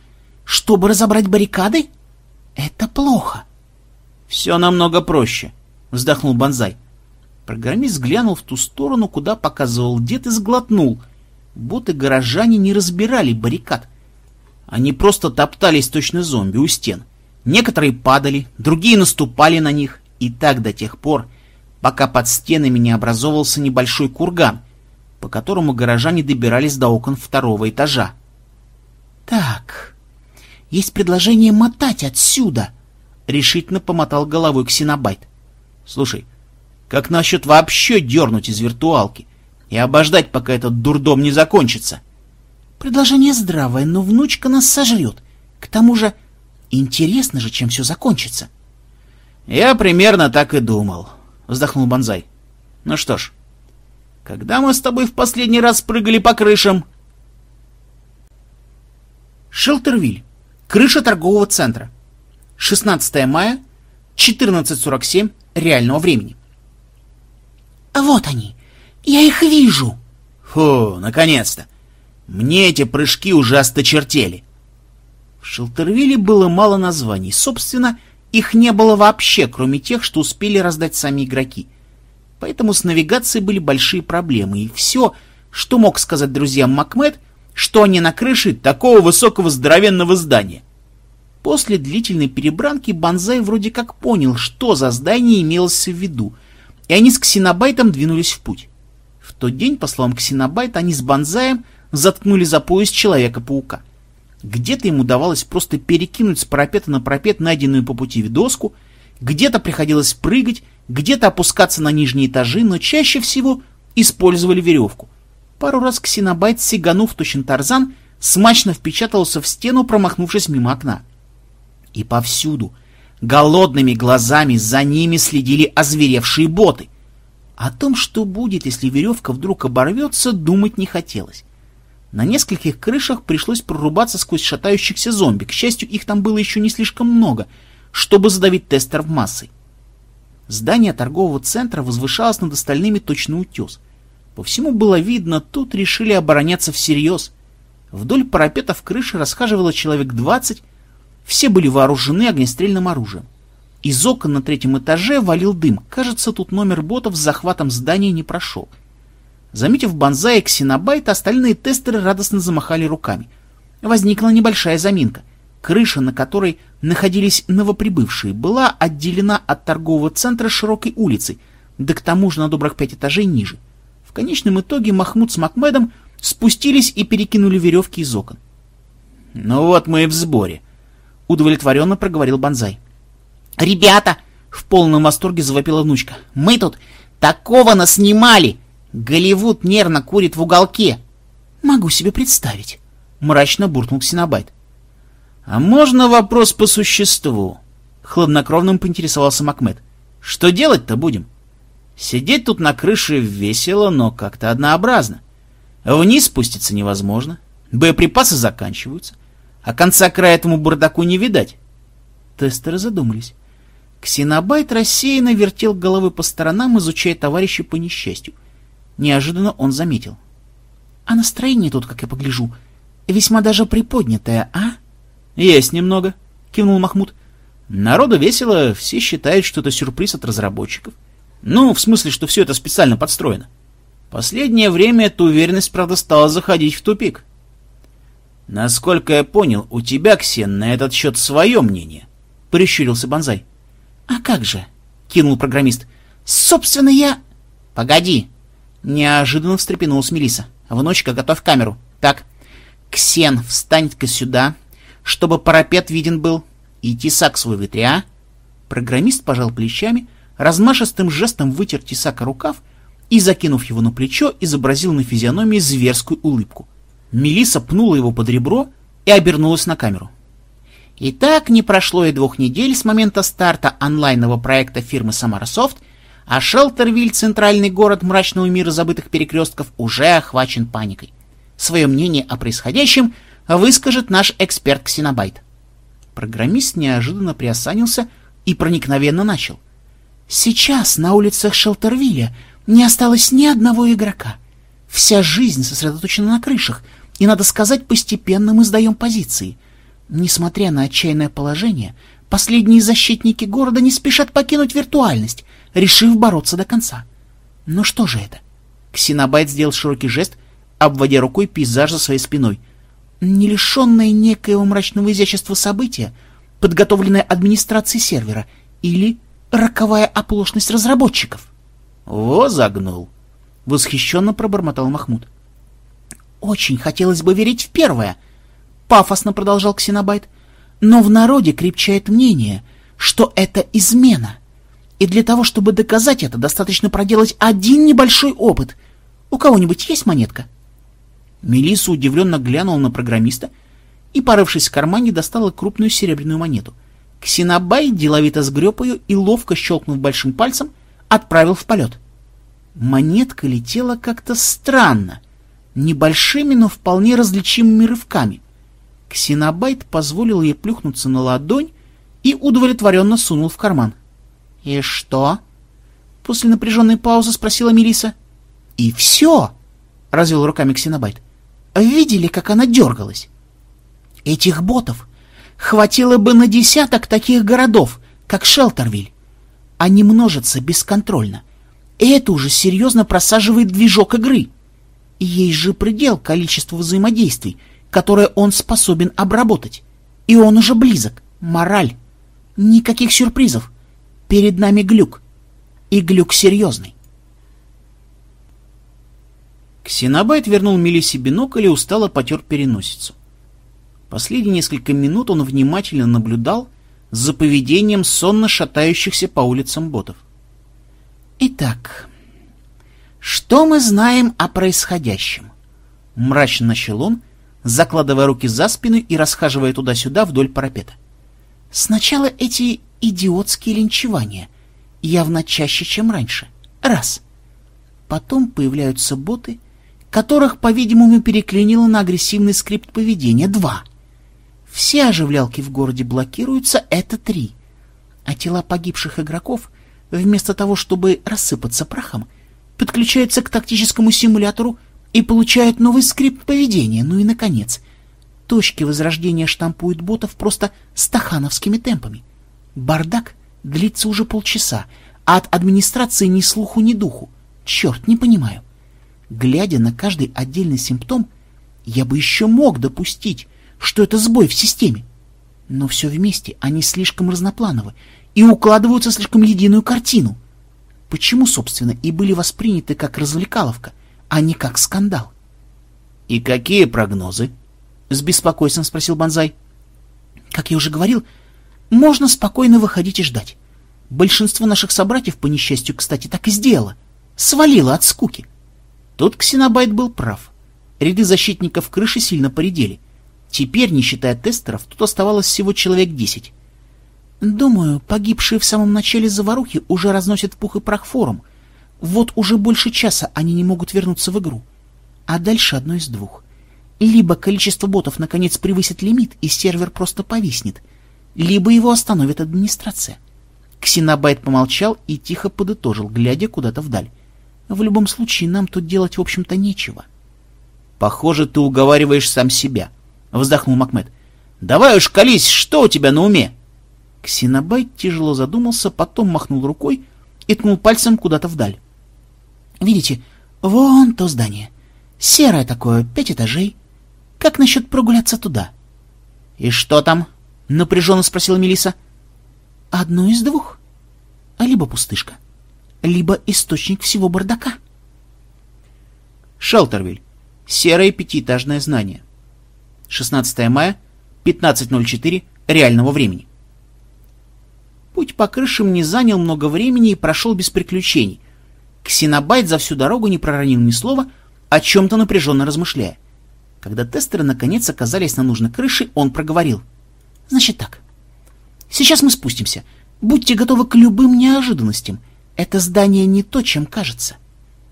чтобы разобрать баррикады? Это плохо. Все намного проще, вздохнул Бонзай. Программист глянул в ту сторону, куда показывал дед, и сглотнул. Боты-горожане не разбирали баррикад. Они просто топтались точно зомби у стен. Некоторые падали, другие наступали на них, и так до тех пор, пока под стенами не образовался небольшой курган, по которому горожане добирались до окон второго этажа. «Так, есть предложение мотать отсюда!» — решительно помотал головой Ксенобайт. «Слушай, как насчет вообще дернуть из виртуалки и обождать, пока этот дурдом не закончится?» «Предложение здравое, но внучка нас сожрет. К тому же Интересно же, чем все закончится. Я примерно так и думал, вздохнул Бонзай. Ну что ж, когда мы с тобой в последний раз прыгали по крышам? Шелтервиль. Крыша торгового центра. 16 мая, 14.47 реального времени. Вот они. Я их вижу. Фу, наконец-то. Мне эти прыжки уже осточертели. В Шелтервилле было мало названий. Собственно, их не было вообще, кроме тех, что успели раздать сами игроки. Поэтому с навигацией были большие проблемы, и все, что мог сказать друзьям Макмед, что они на крыше такого высокого здоровенного здания. После длительной перебранки Банзай вроде как понял, что за здание имелось в виду, и они с Ксенобайтом двинулись в путь. В тот день, по словам Ксенобайта, они с Банзаем заткнули за пояс Человека-паука. Где-то ему удавалось просто перекинуть с парапета на парапет найденную по пути доску, где-то приходилось прыгать, где-то опускаться на нижние этажи, но чаще всего использовали веревку. Пару раз ксенобайт, сиганув точно тарзан, смачно впечатался в стену, промахнувшись мимо окна. И повсюду, голодными глазами, за ними следили озверевшие боты. О том, что будет, если веревка вдруг оборвется, думать не хотелось. На нескольких крышах пришлось прорубаться сквозь шатающихся зомби. К счастью, их там было еще не слишком много, чтобы задавить тестеров массой. Здание торгового центра возвышалось над остальными точно утес. По всему было видно, тут решили обороняться всерьез. Вдоль парапетов крыши расхаживало человек двадцать, все были вооружены огнестрельным оружием. Из окон на третьем этаже валил дым. Кажется, тут номер ботов с захватом здания не прошел. Заметив Бонзай и Ксенобайт, остальные тестеры радостно замахали руками. Возникла небольшая заминка. Крыша, на которой находились новоприбывшие, была отделена от торгового центра широкой улицей, да к тому же на добрых пять этажей ниже. В конечном итоге Махмуд с Макмедом спустились и перекинули веревки из окон. — Ну вот мы и в сборе, — удовлетворенно проговорил Бонзай. — Ребята! — в полном восторге завопила внучка. — Мы тут такого наснимали! Голливуд нервно курит в уголке. — Могу себе представить, — мрачно буркнул Ксенобайт. — А можно вопрос по существу? — хладнокровным поинтересовался Макмед. — Что делать-то будем? Сидеть тут на крыше весело, но как-то однообразно. Вниз спуститься невозможно, боеприпасы заканчиваются, а конца края этому бардаку не видать. Тестеры задумались. Ксенобайт рассеянно вертел головы по сторонам, изучая товарища по несчастью. Неожиданно он заметил. — А настроение тут, как я погляжу, весьма даже приподнятое, а? — Есть немного, — кивнул Махмуд. — Народу весело, все считают, что это сюрприз от разработчиков. Ну, в смысле, что все это специально подстроено. Последнее время эта уверенность, правда, стала заходить в тупик. Насколько я понял, у тебя, Ксен, на этот счет свое мнение, — прищурился Бонзай. — А как же? — кинул программист. — Собственно, я... — Погоди! — неожиданно встрепенулась Мелиса. Внучка, готовь камеру. Так, Ксен, встань-ка сюда, чтобы парапет виден был. И тесак свой вытри? Программист пожал плечами, размашистым жестом вытер тесака рукав и, закинув его на плечо, изобразил на физиономии зверскую улыбку. Мелиса пнула его под ребро и обернулась на камеру. Итак, не прошло и двух недель с момента старта онлайнового проекта фирмы Самара Софт, а Шелтервиль, центральный город мрачного мира забытых перекрестков, уже охвачен паникой. Свое мнение о происходящем выскажет наш эксперт Ксенобайт. Программист неожиданно приосанился и проникновенно начал. Сейчас на улицах Шелтервилля не осталось ни одного игрока. Вся жизнь сосредоточена на крышах, и, надо сказать, постепенно мы сдаем позиции. Несмотря на отчаянное положение, последние защитники города не спешат покинуть виртуальность, решив бороться до конца. Ну что же это? Ксенобайт сделал широкий жест, обводя рукой пейзаж за своей спиной. Не лишенное некоего мрачного изящества события, подготовленное администрацией сервера, или роковая оплошность разработчиков. Во загнул. Восхищенно пробормотал Махмуд. Очень хотелось бы верить в первое, пафосно продолжал Ксенобайт. Но в народе крепчает мнение, что это измена. И для того, чтобы доказать это, достаточно проделать один небольшой опыт. У кого-нибудь есть монетка? Мелисса удивленно глянула на программиста и, порывшись в кармане, достала крупную серебряную монету. Ксенобай деловито сгреб ее и, ловко щелкнув большим пальцем, отправил в полет. Монетка летела как-то странно, небольшими, но вполне различимыми рывками. Ксенобайт позволил ей плюхнуться на ладонь и удовлетворенно сунул в карман. — И что? — после напряженной паузы спросила Мелиса. И все! — развел руками Ксенобайт. — Видели, как она дергалась? Этих ботов хватило бы на десяток таких городов, как Шелтервиль. Они множатся бесконтрольно — и это уже серьезно просаживает движок игры. И есть же предел количеству взаимодействий, которое он способен обработать. И он уже близок. Мораль. Никаких сюрпризов. Перед нами глюк. И глюк серьезный. Ксенобайт вернул Мелиссе бинокль и устало потер переносицу. Последние несколько минут он внимательно наблюдал за поведением сонно шатающихся по улицам ботов. — Итак, что мы знаем о происходящем? Мрачно начал он, закладывая руки за спину и расхаживая туда-сюда вдоль парапета. Сначала эти идиотские линчевания, явно чаще, чем раньше. Раз. Потом появляются боты, которых, по-видимому, переклинило на агрессивный скрипт поведения. Два. Все оживлялки в городе блокируются, это три. А тела погибших игроков — вместо того, чтобы рассыпаться прахом, подключаются к тактическому симулятору и получают новый скрипт поведения. Ну и, наконец, точки возрождения штампуют ботов просто стахановскими темпами. Бардак длится уже полчаса, а от администрации ни слуху, ни духу. Черт, не понимаю. Глядя на каждый отдельный симптом, я бы еще мог допустить, что это сбой в системе. Но все вместе они слишком разноплановы и укладываются слишком единую картину. Почему, собственно, и были восприняты как развлекаловка, а не как скандал? — И какие прогнозы? — с беспокойством спросил Бонзай. — Как я уже говорил, можно спокойно выходить и ждать. Большинство наших собратьев, по несчастью, кстати, так и сделало. Свалило от скуки. Тут Ксенобайт был прав. Ряды защитников крыши сильно поредели. Теперь, не считая тестеров, тут оставалось всего человек десять. Думаю, погибшие в самом начале заварухи уже разносят пух и прах форум. Вот уже больше часа они не могут вернуться в игру. А дальше одно из двух. Либо количество ботов наконец превысит лимит, и сервер просто повиснет, либо его остановит администрация. Ксенобайт помолчал и тихо подытожил, глядя куда-то вдаль. В любом случае, нам тут делать, в общем-то, нечего. — Похоже, ты уговариваешь сам себя, — вздохнул Макмед. — Давай уж колись, что у тебя на уме? Ксенобайт тяжело задумался, потом махнул рукой и ткнул пальцем куда-то вдаль. — Видите, вон то здание. Серое такое, пять этажей. Как насчет прогуляться туда? — И что там? — напряженно спросила Мелиса. Одно из двух. Либо пустышка, либо источник всего бардака. Шелтервиль. Серое пятиэтажное знание. 16 мая, 15.04 реального времени. Путь по крышам не занял много времени и прошел без приключений. Ксенобайт за всю дорогу не проронил ни слова, о чем-то напряженно размышляя. Когда тестеры наконец оказались на нужной крыше, он проговорил. «Значит так, Сейчас мы спустимся. Будьте готовы к любым неожиданностям. Это здание не то, чем кажется.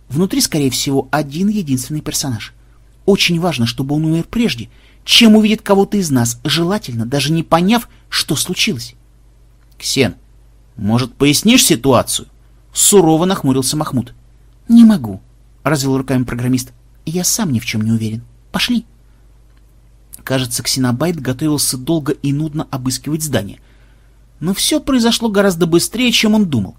Внутри, скорее всего, один единственный персонаж. Очень важно, чтобы он умер прежде, чем увидит кого-то из нас, желательно, даже не поняв, что случилось. Ксен, может, пояснишь ситуацию? Сурово нахмурился Махмуд. Не могу, развел руками программист. Я сам ни в чем не уверен. Пошли. Кажется, Ксенобайт готовился долго и нудно обыскивать здание — но все произошло гораздо быстрее, чем он думал.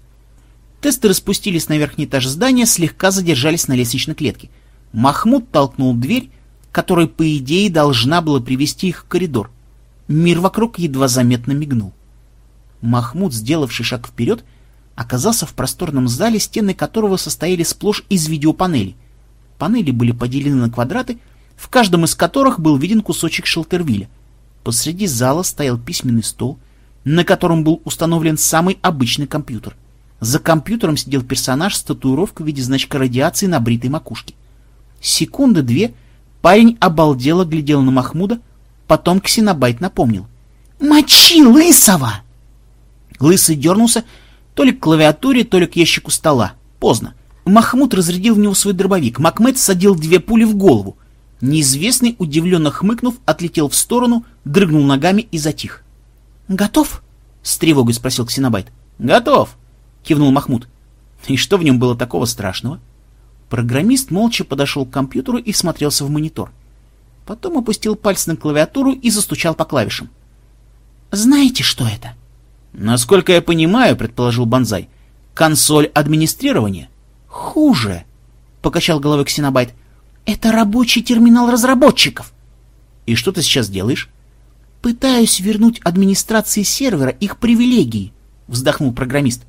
Тестеры спустились на верхний этаж здания, слегка задержались на лестничной клетке. Махмуд толкнул дверь, которая, по идее, должна была привести их в коридор. Мир вокруг едва заметно мигнул. Махмуд, сделавший шаг вперед, оказался в просторном зале, стены которого состояли сплошь из видеопанелей. Панели были поделены на квадраты, в каждом из которых был виден кусочек шелтервиля. Посреди зала стоял письменный стол — на котором был установлен самый обычный компьютер. За компьютером сидел персонаж с татуировкой в виде значка радиации на бритой макушке. Секунды две парень обалдело глядел на Махмуда, потом Ксенобайт напомнил. «Мочи Лысого!» Лысый дернулся то ли к клавиатуре, то ли к ящику стола. Поздно. Махмуд разрядил в него свой дробовик. Макмед садил две пули в голову. Неизвестный, удивленно хмыкнув, отлетел в сторону, дрыгнул ногами и затих. «Готов?» — с тревогой спросил Ксенобайт. «Готов!» — кивнул Махмуд. И что в нем было такого страшного? Программист молча подошел к компьютеру и смотрелся в монитор. Потом опустил пальцы на клавиатуру и застучал по клавишам. «Знаете, что это?» «Насколько я понимаю, — предположил Бонзай, — консоль администрирования». «Хуже!» — покачал головой Ксенобайт. «Это рабочий терминал разработчиков». «И что ты сейчас делаешь?» «Пытаюсь вернуть администрации сервера их привилегии», — вздохнул программист.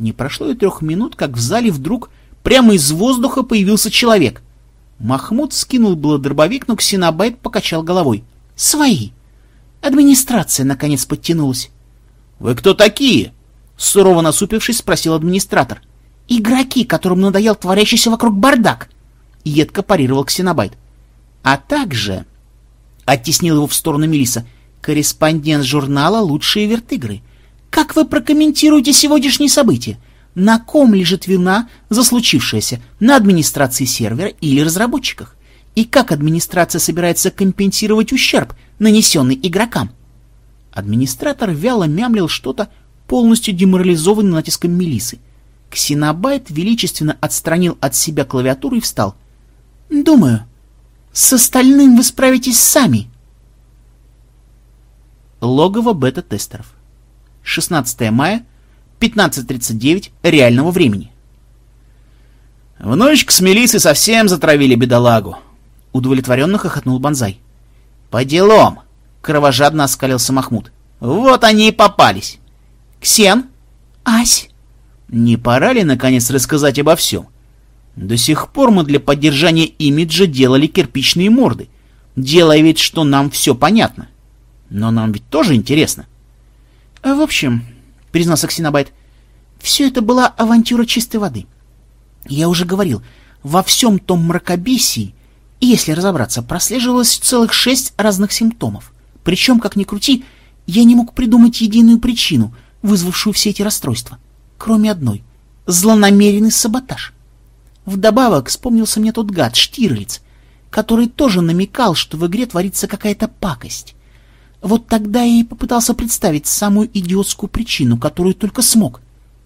Не прошло и трех минут, как в зале вдруг прямо из воздуха появился человек. Махмуд скинул было дробовик, но Ксенобайт покачал головой. «Свои!» Администрация, наконец, подтянулась. «Вы кто такие?» — сурово насупившись, спросил администратор. «Игроки, которым надоел творящийся вокруг бардак!» — едко парировал Ксенобайт. «А также Оттеснил его в сторону Мелиса. Корреспондент журнала «Лучшие вертыгры». Как вы прокомментируете сегодняшние события? На ком лежит вина за случившееся? На администрации сервера или разработчиках? И как администрация собирается компенсировать ущерб, нанесенный игрокам? Администратор вяло мямлил что-то, полностью деморализованный натиском Мелисы. Ксенобайт величественно отстранил от себя клавиатуру и встал. «Думаю, с остальным вы справитесь сами. Логово бета-тестеров. 16 мая, 15.39 реального времени. Внучка с Мелиссой совсем затравили бедолагу. Удовлетворенно хохотнул Бонзай. По делам, кровожадно оскалился Махмуд. Вот они и попались. Ксен? Ась? Не пора ли, наконец, рассказать обо всем? До сих пор мы для поддержания имиджа делали кирпичные морды, делая вид, что нам все понятно. Но нам ведь тоже интересно. В общем, признался Ксенобайт, все это была авантюра чистой воды. Я уже говорил, во всем том мракобесии, если разобраться, прослеживалось целых шесть разных симптомов. Причем, как ни крути, я не мог придумать единую причину, вызвавшую все эти расстройства, кроме одной — злонамеренный саботаж. Вдобавок вспомнился мне тот гад Штирлиц, который тоже намекал, что в игре творится какая-то пакость. Вот тогда я и попытался представить самую идиотскую причину, которую только смог.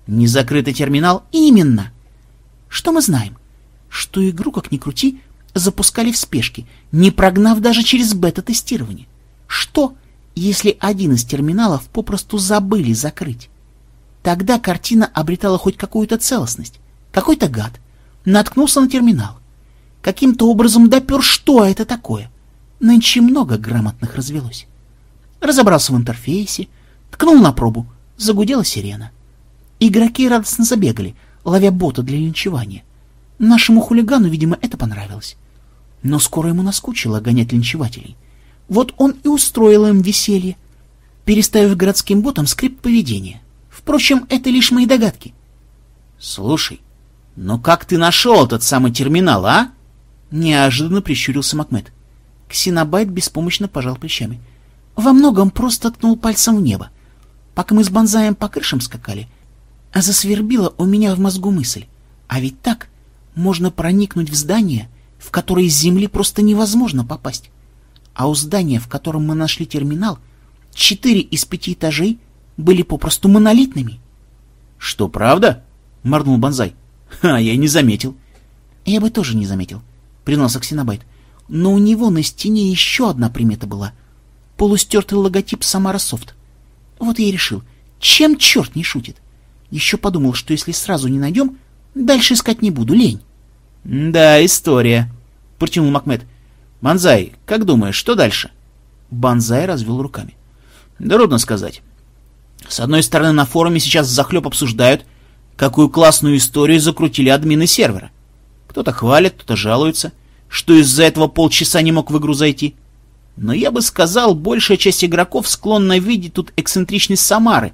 Незакрытый терминал именно. Что мы знаем? Что игру, как ни крути, запускали в спешке, не прогнав даже через бета-тестирование. Что, если один из терминалов попросту забыли закрыть? Тогда картина обретала хоть какую-то целостность. Какой-то гад наткнулся на терминал. Каким-то образом допер, что это такое. Нынче много грамотных развелось. Разобрался в интерфейсе, ткнул на пробу, загудела сирена. Игроки радостно забегали, ловя бота для линчевания. Нашему хулигану, видимо, это понравилось. Но скоро ему наскучило гонять линчевателей. Вот он и устроил им веселье, переставив городским ботам скрипт поведения. Впрочем, это лишь мои догадки. — Слушай, но как ты нашел этот самый терминал, а? Неожиданно прищурился Макмед. Ксенобайт беспомощно пожал плечами. Во многом просто ткнул пальцем в небо. Пока мы с Бонзаем по крышам скакали, а засвербила у меня в мозгу мысль. А ведь так можно проникнуть в здание, в которое из земли просто невозможно попасть. А у здания, в котором мы нашли терминал, четыре из пяти этажей были попросту монолитными. — Что, правда? — морнул Бонзай. — А, я не заметил. — Я бы тоже не заметил, — признался Ксенобайт. Но у него на стене еще одна примета была. Полустертый логотип Самара Софт. Вот я и решил, чем черт не шутит. Еще подумал, что если сразу не найдем, дальше искать не буду, лень. — Да, история, — протянул Макмед. — Банзай, как думаешь, что дальше? Банзай развел руками. — Да трудно сказать. С одной стороны, на форуме сейчас захлеб обсуждают, какую классную историю закрутили админы сервера. Кто-то хвалит, кто-то жалуется, что из-за этого полчаса не мог в игру зайти. Но я бы сказал, большая часть игроков склонна видеть тут эксцентричность Самары,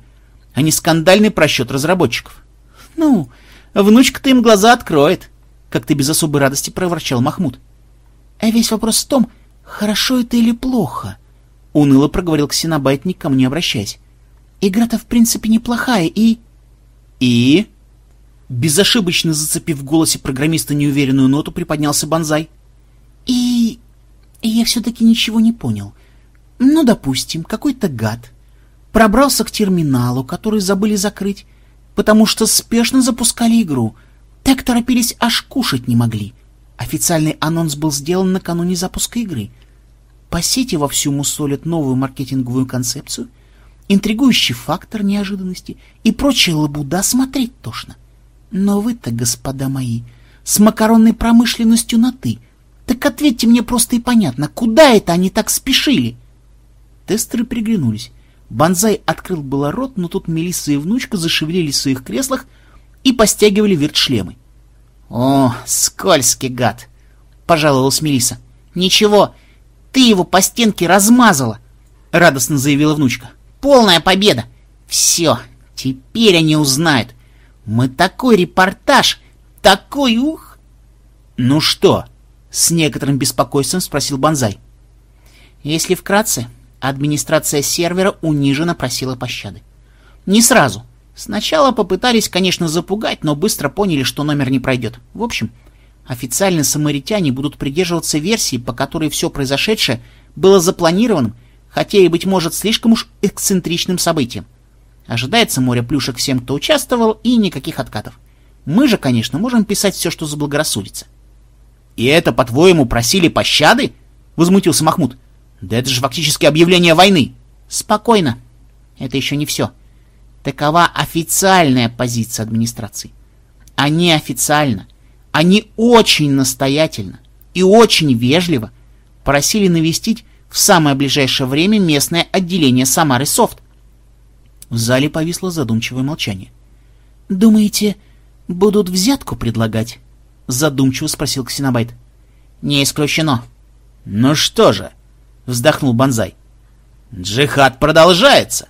а не скандальный просчет разработчиков. Ну, внучка-то им глаза откроет, как ты без особой радости проворчал Махмуд. А весь вопрос в том, хорошо это или плохо, — уныло проговорил Ксенобайт, никому не обращаясь. Игра-то в принципе неплохая и... «И?» Безошибочно зацепив в голосе программиста неуверенную ноту, приподнялся Бонзай. «И... я все-таки ничего не понял. Ну, допустим, какой-то гад пробрался к терминалу, который забыли закрыть, потому что спешно запускали игру. Так торопились, аж кушать не могли. Официальный анонс был сделан накануне запуска игры. По сети вовсю мусолят новую маркетинговую концепцию — интригующий фактор неожиданности и прочая лабуда смотреть тошно. Но вы-то, господа мои, с макаронной промышленностью на «ты». Так ответьте мне просто и понятно, куда это они так спешили? Тестеры приглянулись. Бонзай открыл было рот, но тут Мелисса и внучка зашевелились в своих креслах и постягивали вертшлемы. — О, скользкий гад! — пожаловалась Мелисса. — Ничего, ты его по стенке размазала! — радостно заявила внучка. Полная победа! Все, теперь они узнают. Мы такой репортаж, такой ух! Ну что? С некоторым беспокойством спросил Бонзай. Если вкратце, администрация сервера униженно просила пощады. Не сразу. Сначала попытались, конечно, запугать, но быстро поняли, что номер не пройдет. В общем, официально самаритяне будут придерживаться версии, по которой все произошедшее было запланированным хотя и, быть может, слишком уж эксцентричным событием. Ожидается море плюшек всем, кто участвовал, и никаких откатов. Мы же, конечно, можем писать все, что заблагорассудится. — И это, по-твоему, просили пощады? — возмутился Махмуд. — Да это же фактически объявление войны. — Спокойно. Это еще не все. Такова официальная позиция администрации. А неофициально Они очень настоятельно и очень вежливо просили навестить в самое ближайшее время местное отделение Самары Софт. В зале повисло задумчивое молчание. «Думаете, будут взятку предлагать?» — задумчиво спросил Ксенобайт. «Не исключено». «Ну что же», — вздохнул Бонзай, — «джихад продолжается».